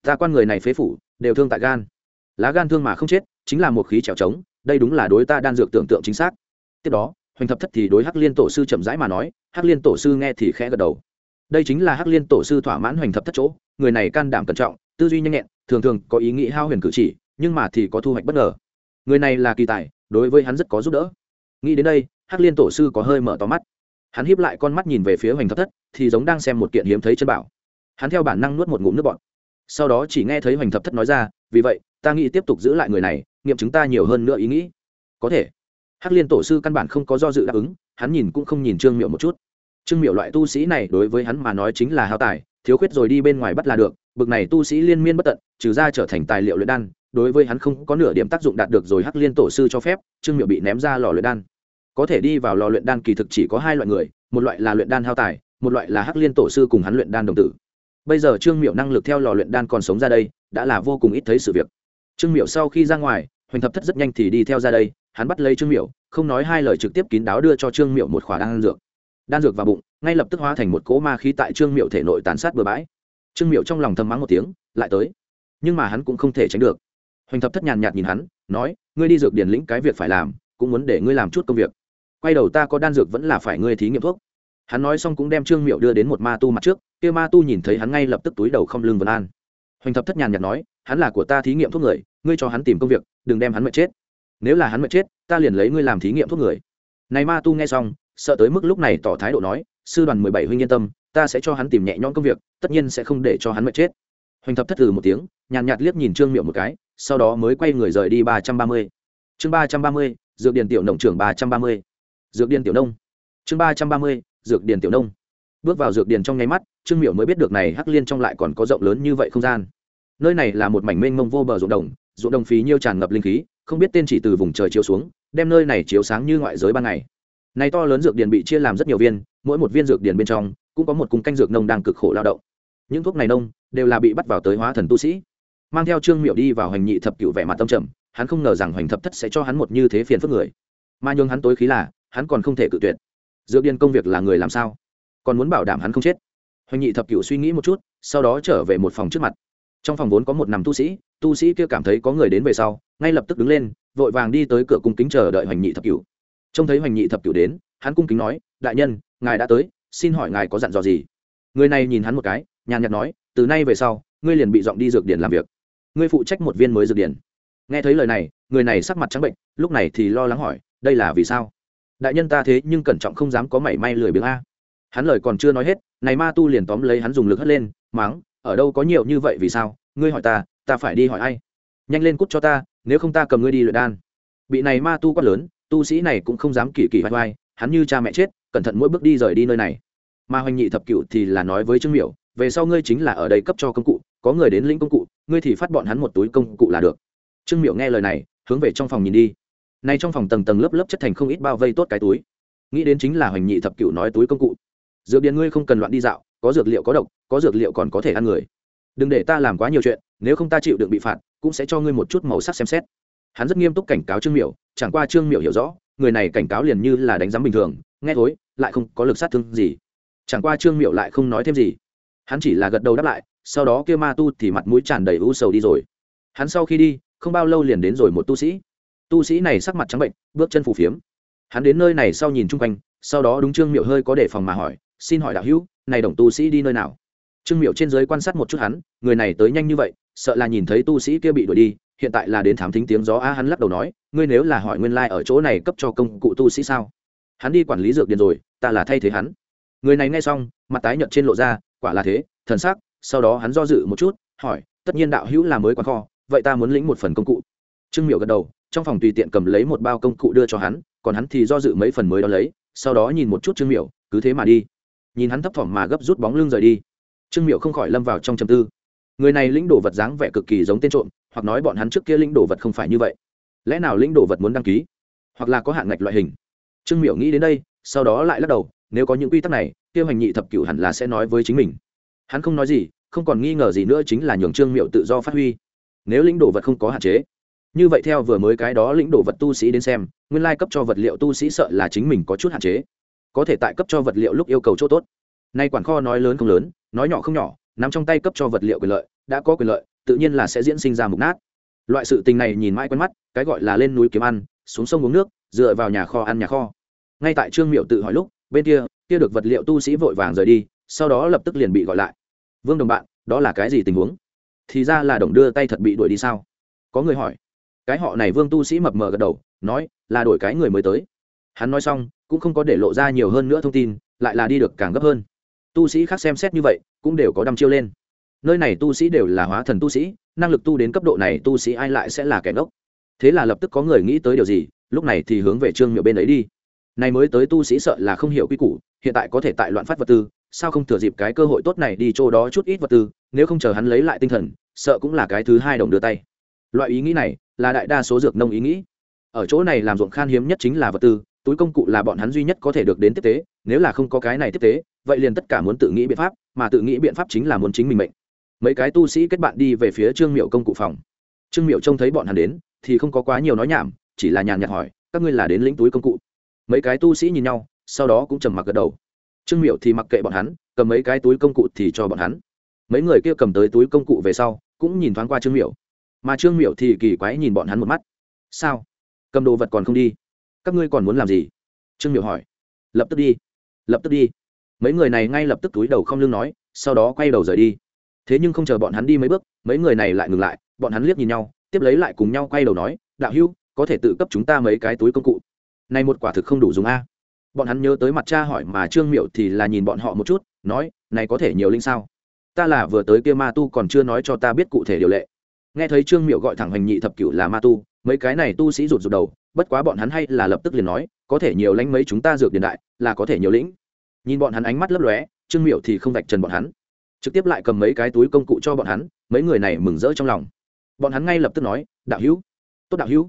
Ta quan người này phế phủ, đều thương tại gan. Lá gan thương mà không chết, chính là một khí trèo trống, đây đúng là đối ta đan dược tưởng tượng chính xác. Tiếp đó, hoành thập thất thì đối hắc liên tổ sư chậm rãi mà nói, hắc liên tổ sư nghe thì khẽ gật đầu. Đây chính là hắc liên tổ sư thỏa mãn hoành thập thất chỗ, người này can đảm cẩn trọng, tư duy nhanh nhẹn, thường thường có ý nghĩ hao huyền cử chỉ, nhưng mà thì có thu hoạch bất ngờ. Người này là kỳ tài, đối với hắn rất có giúp đỡ nghĩ đến đây, hắc liên tổ sư có hơi mở to mắt. Hắn hiếp lại con mắt nhìn về phía hoành thập thất, thì giống đang xem một kiện hiếm thấy chân bảo. Hắn theo bản năng nuốt một ngụm nước bọt. Sau đó chỉ nghe thấy hoành thập thất nói ra, vì vậy, ta nghĩ tiếp tục giữ lại người này, nghiệm chứng ta nhiều hơn nữa ý nghĩ. Có thể. Hắc liên tổ sư căn bản không có do dự đáp ứng, hắn nhìn cũng không nhìn trương miệu một chút. Trương miệu loại tu sĩ này đối với hắn mà nói chính là hao tài, thiếu khuyết rồi đi bên ngoài bắt là được, bực này tu sĩ liên miên bất tận, trừ ra trở thành tài liệu luyện đan đối với hắn không có nửa điểm tác dụng đạt được rồi hắc liên tổ sư cho phép, trương miệu bị ném ra lò luyện đan. Có thể đi vào lò luyện đan kỳ thực chỉ có hai loại người, một loại là luyện đan hao tài, một loại là hắc liên tổ sư cùng hắn luyện đan đồng tử. Bây giờ trương miệu năng lực theo lò luyện đan còn sống ra đây, đã là vô cùng ít thấy sự việc. Trương miệu sau khi ra ngoài, hoành thập thất rất nhanh thì đi theo ra đây, hắn bắt lấy trương miệu không nói hai lời trực tiếp kín đáo đưa cho trương miệu một khỏa đan dược. Đan dược vào bụng, ngay lập tức hóa thành một cỗ ma khí tại trương miệu thể nội tàn sát bừa bãi. Trương miệu trong lòng thầm mắng một tiếng, lại tới. Nhưng mà hắn cũng không thể tránh được hoành thập thất nhàn nhạt nhìn hắn, nói, ngươi đi dược điển lĩnh cái việc phải làm, cũng muốn để ngươi làm chút công việc. Quay đầu ta có đan dược vẫn là phải ngươi thí nghiệm thuốc. Hắn nói xong cũng đem trương miệu đưa đến một ma tu mặt trước, kia ma tu nhìn thấy hắn ngay lập tức túi đầu không lưng vân an. Hoành thập thất nhàn nhạt nói, hắn là của ta thí nghiệm thuốc người, ngươi cho hắn tìm công việc, đừng đem hắn mệt chết. Nếu là hắn mệt chết, ta liền lấy ngươi làm thí nghiệm thuốc người. Này ma tu nghe xong, sợ tới mức lúc này tỏ thái độ nói, sư đoàn mười bảy huynh yên tâm, ta sẽ cho hắn tìm nhẹ nhõm công việc, tất nhiên sẽ không để cho hắn mệt chết. Hoành thập thất từ một tiếng, nhàn nhạt liếc nhìn trương miệu một cái sau đó mới quay người rời đi ba trăm ba mươi. Chương ba trăm ba mươi, dược điền tiểu nông trưởng ba trăm ba mươi. Dược điền tiểu nông. Chương ba trăm ba mươi, dược điền tiểu nông. Bước vào dược điền trong nháy mắt, trương miệu mới biết được này hắc liên trong lại còn có rộng lớn như vậy không gian. Nơi này là một mảnh mênh mông vô bờ ruộng đồng ruộng đồng phí nhiêu tràn ngập linh khí, không biết tên chỉ từ vùng trời chiếu xuống, đem nơi này chiếu sáng như ngoại giới ban ngày. Này to lớn dược điền bị chia làm rất nhiều viên, mỗi một viên dược điền bên trong, cũng có một cung canh dược nông đang cực khổ lao động. Những thuốc này nông, đều là bị bắt vào tới hóa thần tu sĩ mang theo trương miệu đi vào hành nhị thập cựu vẻ mặt tâm trầm, hắn không ngờ rằng hoành thập thất sẽ cho hắn một như thế phiền phức người. Mà nhường hắn tối khí là, hắn còn không thể cự tuyệt. Dược điền công việc là người làm sao? Còn muốn bảo đảm hắn không chết. Hoành nhị thập cựu suy nghĩ một chút, sau đó trở về một phòng trước mặt. Trong phòng vốn có một nằm tu sĩ tu sĩ kia cảm thấy có người đến về sau, ngay lập tức đứng lên, vội vàng đi tới cửa cung kính chờ đợi hoành nhị thập cựu trông thấy hoành nhị thập cựu đến, hắn cung kính nói, đại nhân, ngài đã tới, xin hỏi ngài có dặn dò gì? Người này nhìn hắn một cái, nhàn nhạt nói, từ nay về sau, ngươi liền bị dọn đi dược điển làm việc ngươi phụ trách một viên mới dược điển. Nghe thấy lời này, người này sắc mặt trắng bệnh, lúc này thì lo lắng hỏi, đây là vì sao? Đại nhân ta thế nhưng cẩn trọng không dám có mảy may lười biếng a. Hắn lời còn chưa nói hết, này ma tu liền tóm lấy hắn dùng lực hất lên máng ở đâu có nhiều như vậy vì sao? Ngươi hỏi ta ta phải đi hỏi ai? Nhanh lên cút cho ta, nếu không ta cầm ngươi đi luyện đan. Bị này ma tu quát lớn, tu sĩ này cũng không dám kỳ kỳ vai vai, hắn như cha mẹ chết, cẩn thận mỗi bước đi rời đi nơi này. Mà hoành nhị thập cựu thì là nói với trương miểu, về sau ngươi chính là ở đây cấp cho công cụ, có người đến lĩnh công cụ ngươi thì phát bọn hắn một túi công cụ là được. Trương Miệu nghe lời này, hướng về trong phòng nhìn đi. Nay trong phòng tầng tầng lớp lớp chất thành không ít bao vây tốt cái túi. Nghĩ đến chính là hoành nhị thập cựu nói túi công cụ. Dược điện ngươi không cần loạn đi dạo, có dược liệu có độc, có dược liệu còn có thể ăn người. Đừng để ta làm quá nhiều chuyện, nếu không ta chịu được bị phạt, cũng sẽ cho ngươi một chút màu sắc xem xét. Hắn rất nghiêm túc cảnh cáo trương miểu, chẳng qua trương miểu hiểu rõ, người này cảnh cáo liền như là đánh giám bình thường, nghe thối, lại không có lực sát thương gì. Chẳng qua trương miệu lại không nói thêm gì hắn chỉ là gật đầu đáp lại, sau đó kia ma tu thì mặt mũi tràn đầy u sầu đi rồi. Hắn sau khi đi, không bao lâu liền đến rồi một tu sĩ. Tu sĩ này sắc mặt trắng bệnh, bước chân phù phiếm. Hắn đến nơi này sau nhìn chung quanh, sau đó đúng trương miệu hơi có đề phòng mà hỏi, xin hỏi đạo hữu, này đồng tu sĩ đi nơi nào? Trương miệu trên giới quan sát một chút hắn, người này tới nhanh như vậy, sợ là nhìn thấy tu sĩ kia bị đuổi đi, hiện tại là đến thám thính tiếng gió a, hắn lắc đầu nói, ngươi nếu là hỏi nguyên lai、like、ở chỗ này cấp cho công cụ tu sĩ sao? Hắn đi quản lý dược điền rồi, ta là thay thế hắn. Người này nghe xong, mặt tái nhợt trên lộ ra quả là thế thần sắc sau đó hắn do dự một chút hỏi tất nhiên đạo hữu là mới quán kho vậy ta muốn lĩnh một phần công cụ. Trương Miểu gật đầu trong phòng tùy tiện cầm lấy một bao công cụ đưa cho hắn còn hắn thì do dự mấy phần mới đó lấy sau đó nhìn một chút trương Miểu, cứ thế mà đi. Nhìn hắn thấp thỏm mà gấp rút bóng lưng rời đi. Trương Miểu không khỏi lâm vào trong chầm tư. Người này lĩnh đồ vật dáng vẻ cực kỳ giống tên trộm hoặc nói bọn hắn trước kia lĩnh đồ vật không phải như vậy. Lẽ nào lĩnh đồ vật muốn đăng ký? Hoặc là có hạn ngạch loại hình? Trương Miểu nghĩ đến đây sau đó lại lắc đầu nếu có những quy tắc này, tiêu hành nhị thập cửu hẳn là sẽ nói với chính mình. Hắn không nói gì, không còn nghi ngờ gì nữa chính là nhường trương miệu tự do phát huy. Nếu lĩnh đồ vật không có hạn chế, như vậy theo vừa mới cái đó lĩnh đồ vật tu sĩ đến xem, nguyên lai cấp cho vật liệu tu sĩ sợ là chính mình có chút hạn chế. Có thể tại cấp cho vật liệu lúc yêu cầu chỗ tốt. Nay quản kho nói lớn không lớn, nói nhỏ không nhỏ nằm trong tay cấp cho vật liệu quyền lợi, đã có quyền lợi, tự nhiên là sẽ diễn sinh ra mục nát. Loại sự tình này nhìn mãi quen mắt, cái gọi là lên núi kiếm ăn, xuống sông uống nước, dựa vào nhà kho ăn nhà kho. Ngay tại trương miệu tự hỏi lúc bên kia kia được vật liệu tu sĩ vội vàng rời đi, sau đó lập tức liền bị gọi lại. Vương đồng bạn, đó là cái gì tình huống? Thì ra là đồng đưa tay thật bị đuổi đi sao? Có người hỏi. Cái họ này vương tu sĩ mập mờ gật đầu, nói, là đổi cái người mới tới. Hắn nói xong, cũng không có để lộ ra nhiều hơn nữa thông tin, lại là đi được càng gấp hơn. Tu sĩ khác xem xét như vậy, cũng đều có đăm chiêu lên. Nơi này tu sĩ đều là hóa thần tu sĩ, năng lực tu đến cấp độ này tu sĩ ai lại sẽ là kẻ ngốc? Thế là lập tức có người nghĩ tới điều gì, lúc này thì hướng về trương miệu bên ấy đi này mới tới tu sĩ sợ là không hiểu quy củ, hiện tại có thể tại loạn phát vật tư, sao không thừa dịp cái cơ hội tốt này đi chỗ đó chút ít vật tư, nếu không chờ hắn lấy lại tinh thần, sợ cũng là cái thứ hai đồng đưa tay. Loại ý nghĩ này là đại đa số dược nông ý nghĩ. Ở chỗ này làm ruộng khan hiếm nhất chính là vật tư, túi công cụ là bọn hắn duy nhất có thể được đến tiếp tế, nếu là không có cái này tiếp tế, vậy liền tất cả muốn tự nghĩ biện pháp, mà tự nghĩ biện pháp chính là muốn chính mình mệnh. Mấy cái tu sĩ kết bạn đi về phía trương miệu công cụ phòng. Trương miệu trông thấy bọn hắn đến, thì không có quá nhiều nói nhảm, chỉ là nhàn nhạt hỏi, các ngươi là đến lĩnh túi công cụ? Mấy cái tu sĩ nhìn nhau, sau đó cũng trầm mặc gật đầu. Trương miệu thì mặc kệ bọn hắn, cầm mấy cái túi công cụ thì cho bọn hắn. Mấy người kia cầm tới túi công cụ về sau, cũng nhìn thoáng qua trương miệu mà trương miệu thì kỳ quái nhìn bọn hắn một mắt. Sao? Cầm đồ vật còn không đi? Các ngươi còn muốn làm gì? Trương miệu hỏi. Lập tức đi, lập tức đi. Mấy người này ngay lập tức túi đầu không lương nói, sau đó quay đầu rời đi. Thế nhưng không chờ bọn hắn đi mấy bước, mấy người này lại ngừng lại, bọn hắn liếc nhìn nhau, tiếp lấy lại cùng nhau quay đầu nói, đạo hữu, có thể tự cấp chúng ta mấy cái túi công cụ này một quả thực không đủ dùng a. Bọn hắn nhớ tới mặt cha hỏi mà trương miệu thì là nhìn bọn họ một chút, nói, này có thể nhiều linh sao? Ta là vừa tới kia ma tu còn chưa nói cho ta biết cụ thể điều lệ. Nghe thấy trương miệu gọi thẳng hành nhị thập cửu là ma tu, mấy cái này tu sĩ rụt rụt đầu, bất quá bọn hắn hay là lập tức liền nói, có thể nhiều lánh mấy chúng ta dược điện đại, là có thể nhiều lĩnh. Nhìn bọn hắn ánh mắt lấp lóe, trương miệu thì không vạch trần bọn hắn. Trực tiếp lại cầm mấy cái túi công cụ cho bọn hắn, mấy người này mừng rỡ trong lòng. Bọn hắn ngay lập tức nói, đạo hữu, tốt đạo hữu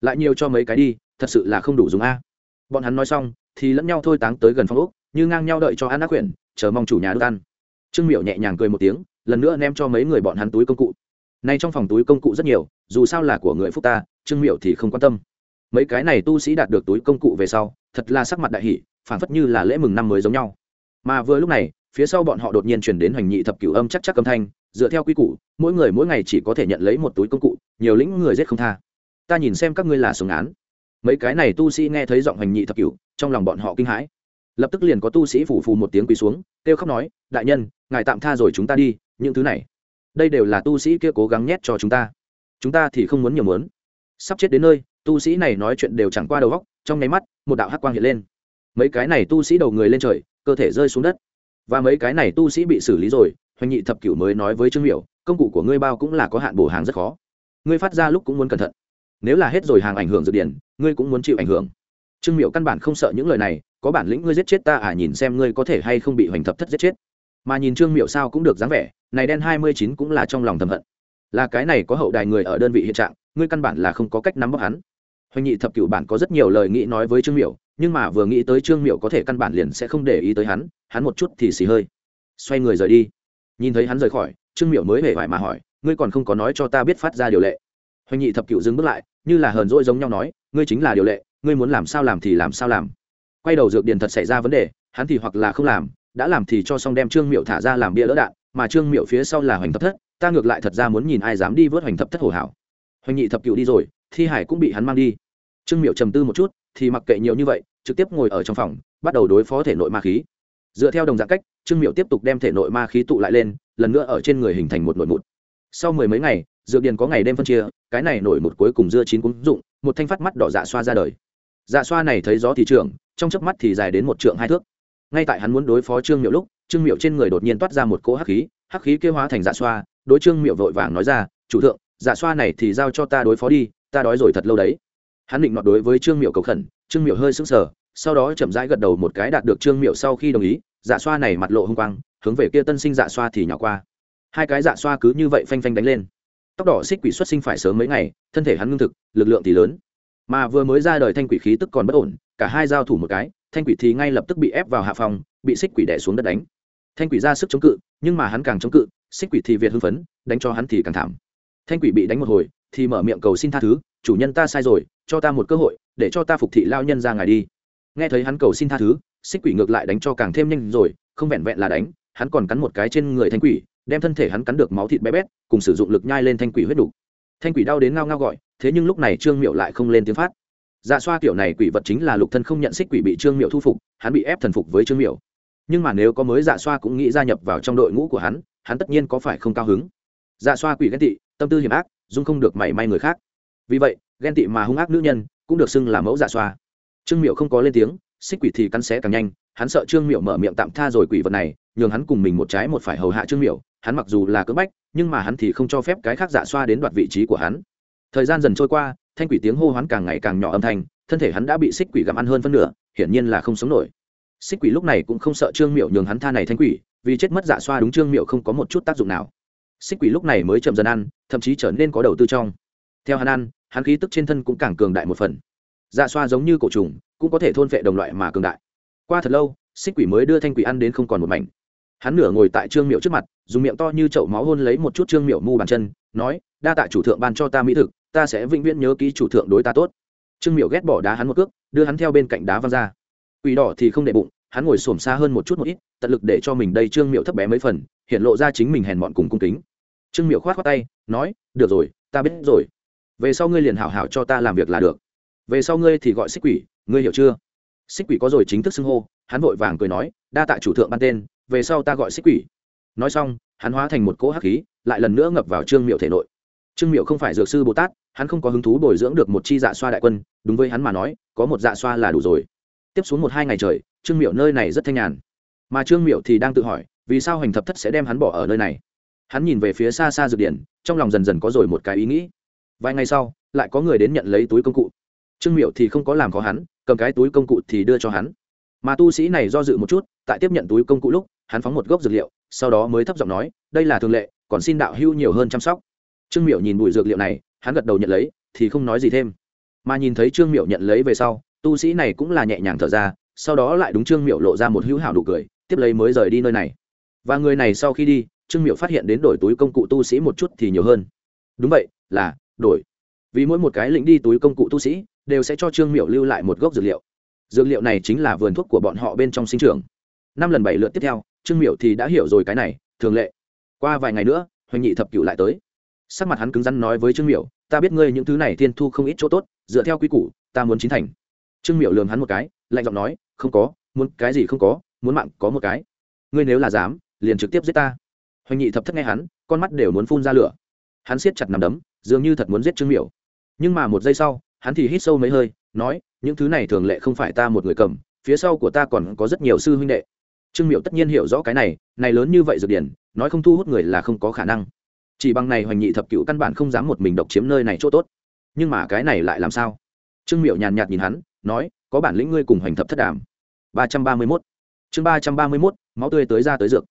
lại nhiều cho mấy cái đi, thật sự là không đủ dùng a. Bọn hắn nói xong, thì lẫn nhau thôi táng tới gần phòng úc như ngang nhau đợi cho ăn ác quyển, chờ mong chủ nhà đốt ăn. Trương miệu nhẹ nhàng cười một tiếng, lần nữa ném cho mấy người bọn hắn túi công cụ. Nay trong phòng túi công cụ rất nhiều, dù sao là của người phúc ta, trương miệu thì không quan tâm. Mấy cái này tu sĩ đạt được túi công cụ về sau, thật là sắc mặt đại hỷ phản phất như là lễ mừng năm mới giống nhau. Mà vừa lúc này, phía sau bọn họ đột nhiên chuyển đến hoành nhị thập cửu âm chắc chắc âm thanh, dựa theo quy củ, mỗi người mỗi ngày chỉ có thể nhận lấy một túi công cụ, nhiều lĩnh người giết không tha ta nhìn xem các ngươi là sống án. Mấy cái này tu sĩ nghe thấy giọng hoành nhị thập cửu, trong lòng bọn họ kinh hãi. Lập tức liền có tu sĩ phủ phù một tiếng quỳ xuống, kêu khóc nói, đại nhân, ngài tạm tha rồi chúng ta đi, những thứ này, đây đều là tu sĩ kia cố gắng nhét cho chúng ta. Chúng ta thì không muốn nhiều muốn. Sắp chết đến nơi, tu sĩ này nói chuyện đều chẳng qua đầu góc trong nháy mắt, một đạo hắc quang hiện lên. Mấy cái này tu sĩ đầu người lên trời, cơ thể rơi xuống đất. Và mấy cái này tu sĩ bị xử lý rồi, hoành nhị thập cửu mới nói với trương miểu, công cụ của ngươi bao cũng là có hạn bổ hàng rất khó. Ngươi phát ra lúc cũng muốn cẩn thận nếu là hết rồi hàng ảnh hưởng dự điển ngươi cũng muốn chịu ảnh hưởng. Trương miệu căn bản không sợ những lời này có bản lĩnh ngươi giết chết ta à nhìn xem ngươi có thể hay không bị hoành thập thất giết chết. Mà nhìn trương miệu sao cũng được dáng vẻ này đen hai mươi chín cũng là trong lòng thầm hận. Là cái này có hậu đài người ở đơn vị hiện trạng ngươi căn bản là không có cách nắm bắt hắn. Hoành nhị thập cửu bản có rất nhiều lời nghĩ nói với trương miệu, nhưng mà vừa nghĩ tới trương miệu có thể căn bản liền sẽ không để ý tới hắn hắn một chút thì xì hơi. Xoay người rời đi. Nhìn thấy hắn rời khỏi trương miệu mới hề vải mà hỏi ngươi còn không có nói cho ta biết phát ra điều lệ? Hoành nhị thập cựu dừng bước lại, như là hờn dỗi giống nhau nói, ngươi chính là điều lệ, ngươi muốn làm sao làm thì làm sao làm. Quay đầu dược điền thật xảy ra vấn đề, hắn thì hoặc là không làm, đã làm thì cho xong đem trương miệu thả ra làm bia lỡ đạn, mà trương miệu phía sau là hoành thập thất, ta ngược lại thật ra muốn nhìn ai dám đi vớt hoành thập thất hổ hảo. Hoành nhị thập cựu đi rồi, thi hải cũng bị hắn mang đi. Trương miệu trầm tư một chút, thì mặc kệ nhiều như vậy, trực tiếp ngồi ở trong phòng, bắt đầu đối phó thể nội ma khí. Dựa theo đồng dạng cách, trương miệu tiếp tục đem thể nội ma khí tụ lại lên, lần nữa ở trên người hình thành một nội mụt sau mười mấy ngày dược điền có ngày đêm phân chia, cái này nổi một cuối cùng dưa chín cũng dụng, một thanh phát mắt đỏ dạ xoa ra đời. Dạ xoa này thấy gió thì trưởng, trong chớp mắt thì dài đến một trượng hai thước. Ngay tại hắn muốn đối phó trương miệu lúc, trương miệu trên người đột nhiên toát ra một cỗ hắc khí hắc khí kêu hóa thành dạ xoa, đối trương miệu vội vàng nói ra, chủ thượng dạ xoa này thì giao cho ta đối phó đi, ta đói rồi thật lâu đấy. Hắn định nọt đối với trương miệu cầu khẩn, trương miệu hơi sững sờ, sau đó chậm rãi gật đầu một cái đạt được trương miệu sau khi đồng ý dạ xoa này mặt lộ hung quang, hướng về kia tân sinh dạ xoa thì nhỏ qua. Hai cái dạ xoa cứ như vậy phanh phanh đánh lên tóc đỏ xích quỷ xuất sinh phải sớm mấy ngày, thân thể hắn ngưng thực, lực lượng thì lớn. Mà vừa mới ra đời thanh quỷ khí tức còn bất ổn, cả hai giao thủ một cái, thanh quỷ thì ngay lập tức bị ép vào hạ phòng, bị xích quỷ đẻ xuống đất đánh. Thanh quỷ ra sức chống cự, nhưng mà hắn càng chống cự, xích quỷ thì việt hưng phấn, đánh cho hắn thì càng thảm. Thanh quỷ bị đánh một hồi, thì mở miệng cầu xin tha thứ, chủ nhân ta sai rồi, cho ta một cơ hội, để cho ta phục thị lao nhân ra ngài đi. Nghe thấy hắn cầu xin tha thứ, xích quỷ ngược lại đánh cho càng thêm nhanh rồi, không vẹn vẹn là đánh, hắn còn cắn một cái trên người thanh quỷ đem thân thể hắn cắn được máu thịt bé bét, cùng sử dụng lực nhai lên thanh quỷ huyết đủ. thanh quỷ đau đến ngao ngao gọi, thế nhưng lúc này trương miệu lại không lên tiếng phát. Dạ xoa kiểu này quỷ vật chính là lục thân không nhận xích quỷ bị trương miệu thu phục, hắn bị ép thần phục với trương miệu nhưng mà nếu có mới dạ xoa cũng nghĩ gia nhập vào trong đội ngũ của hắn hắn tất nhiên có phải không cao hứng. Dạ xoa quỷ ghen tị, tâm tư hiểm ác, dung không được mảy may người khác. Vì vậy, ghen tị mà hung ác nữ nhân cũng được xưng là mẫu dạ xoa. Trương miệu không có lên tiếng, xích quỷ thì cắn xé càng nhanh, hắn sợ trương miệu mở miệng tạm tha rồi quỷ vật này, nhường hắn cùng mình một trái một phải hầu hạ trương miệu hắn mặc dù là cưỡng bách, nhưng mà hắn thì không cho phép cái khác dạ xoa đến đoạt vị trí của hắn. Thời gian dần trôi qua, thanh quỷ tiếng hô hoán càng ngày càng nhỏ âm thanh, thân thể hắn đã bị xích quỷ gặm ăn hơn phân nửa, hiển nhiên là không sống nổi. Xích quỷ lúc này cũng không sợ trương miệu nhường hắn tha này thanh quỷ, vì chết mất dạ xoa đúng trương miệu không có một chút tác dụng nào. Xích quỷ lúc này mới chậm dần ăn, thậm chí trở nên có đầu tư trong. Theo hắn ăn, hắn khí tức trên thân cũng càng cường đại một phần. Dạ xoa giống như cổ trùng, cũng có thể thôn vệ đồng loại mà cường đại. Qua thật lâu, xích quỷ mới đưa thanh quỷ ăn đến không còn một mảnh hắn nửa ngồi tại trương miệu trước mặt, dùng miệng to như chậu máu hôn lấy một chút trương miệu mu bàn chân, nói, đa tạ chủ thượng ban cho ta mỹ thực, ta sẽ vĩnh viễn nhớ ký chủ thượng đối ta tốt. Trương miệu ghét bỏ đá hắn một cước, đưa hắn theo bên cạnh đá văng ra. Quỷ đỏ thì không đệ bụng, hắn ngồi xổm xa hơn một chút một ít, tận lực để cho mình đây trương miệu thấp bé mấy phần, hiện lộ ra chính mình hèn mọn cùng cung kính. Trương miệu khoát khoát tay, nói, được rồi, ta biết rồi. Về sau ngươi liền hảo hảo cho ta làm việc là được. Về sau ngươi thì gọi xích quỷ, ngươi hiểu chưa? Xích quỷ có rồi chính thức xưng hô, hắn vội vàng cười nói, đa tạ chủ thượng ban tên về sau ta gọi xích quỷ. Nói xong, hắn hóa thành một cỗ hắc khí, lại lần nữa ngập vào trương miệu thể nội. Trương miệu không phải dược sư bồ tát, hắn không có hứng thú bồi dưỡng được một chi dạ xoa đại quân, đúng với hắn mà nói, có một dạ xoa là đủ rồi. Tiếp xuống một hai ngày trời, trương miệu nơi này rất thanh nhàn. Mà trương miệu thì đang tự hỏi, vì sao hành thập thất sẽ đem hắn bỏ ở nơi này? Hắn nhìn về phía xa xa dược điển trong lòng dần dần có rồi một cái ý nghĩ. Vài ngày sau, lại có người đến nhận lấy túi công cụ. Trương miệu thì không có làm khó hắn, cầm cái túi công cụ thì đưa cho hắn. Mà tu sĩ này do dự một chút, tại tiếp nhận túi công cụ lúc hắn phóng một gốc dược liệu, sau đó mới thấp giọng nói, đây là thường lệ, còn xin đạo hưu nhiều hơn chăm sóc. Trương miệu nhìn bụi dược liệu này, hắn gật đầu nhận lấy, thì không nói gì thêm. Mà nhìn thấy trương miệu nhận lấy về sau, tu sĩ này cũng là nhẹ nhàng thở ra, sau đó lại đúng trương miệu lộ ra một hữu hảo đủ cười, tiếp lấy mới rời đi nơi này. Và người này sau khi đi, trương miệu phát hiện đến đổi túi công cụ tu sĩ một chút thì nhiều hơn. Đúng vậy, là, đổi. Vì mỗi một cái lĩnh đi túi công cụ tu sĩ, đều sẽ cho trương miệu lưu lại một gốc dược liệu. Dược liệu này chính là vườn thuốc của bọn họ bên trong sinh trường năm lần bảy lượt tiếp theo trương Miểu thì đã hiểu rồi cái này, thường lệ. Qua vài ngày nữa, hoành nhị thập cựu lại tới. Sắc mặt hắn cứng rắn nói với trương Miểu: ta biết ngươi những thứ này tiên thu không ít chỗ tốt, dựa theo quy củ, ta muốn chín thành. Trương Miểu lường hắn một cái, lạnh giọng nói, không có, muốn cái gì không có, muốn mạng có một cái. Ngươi nếu là dám, liền trực tiếp giết ta. Hoành nhị thập thất nghe hắn, con mắt đều muốn phun ra lửa. Hắn siết chặt nằm đấm, dường như thật muốn giết trương Miểu. nhưng mà một giây sau, hắn thì hít sâu mấy hơi, nói, những thứ này thường lệ không phải ta một người cầm, phía sau của ta còn có rất nhiều sư huynh đệ trương miệu tất nhiên hiểu rõ cái này này lớn như vậy dược điển, nói không thu hút người là không có khả năng. Chỉ bằng này hoành nhị thập cựu căn bản không dám một mình độc chiếm nơi này chỗ tốt. Nhưng mà cái này lại làm sao? Trương miệu nhàn nhạt nhìn hắn, nói, có bản lĩnh ngươi cùng hoành thập thất đàm. Ba trăm ba mươi mốt. Chương ba trăm ba mươi mốt, máu tươi tới ra tới dược.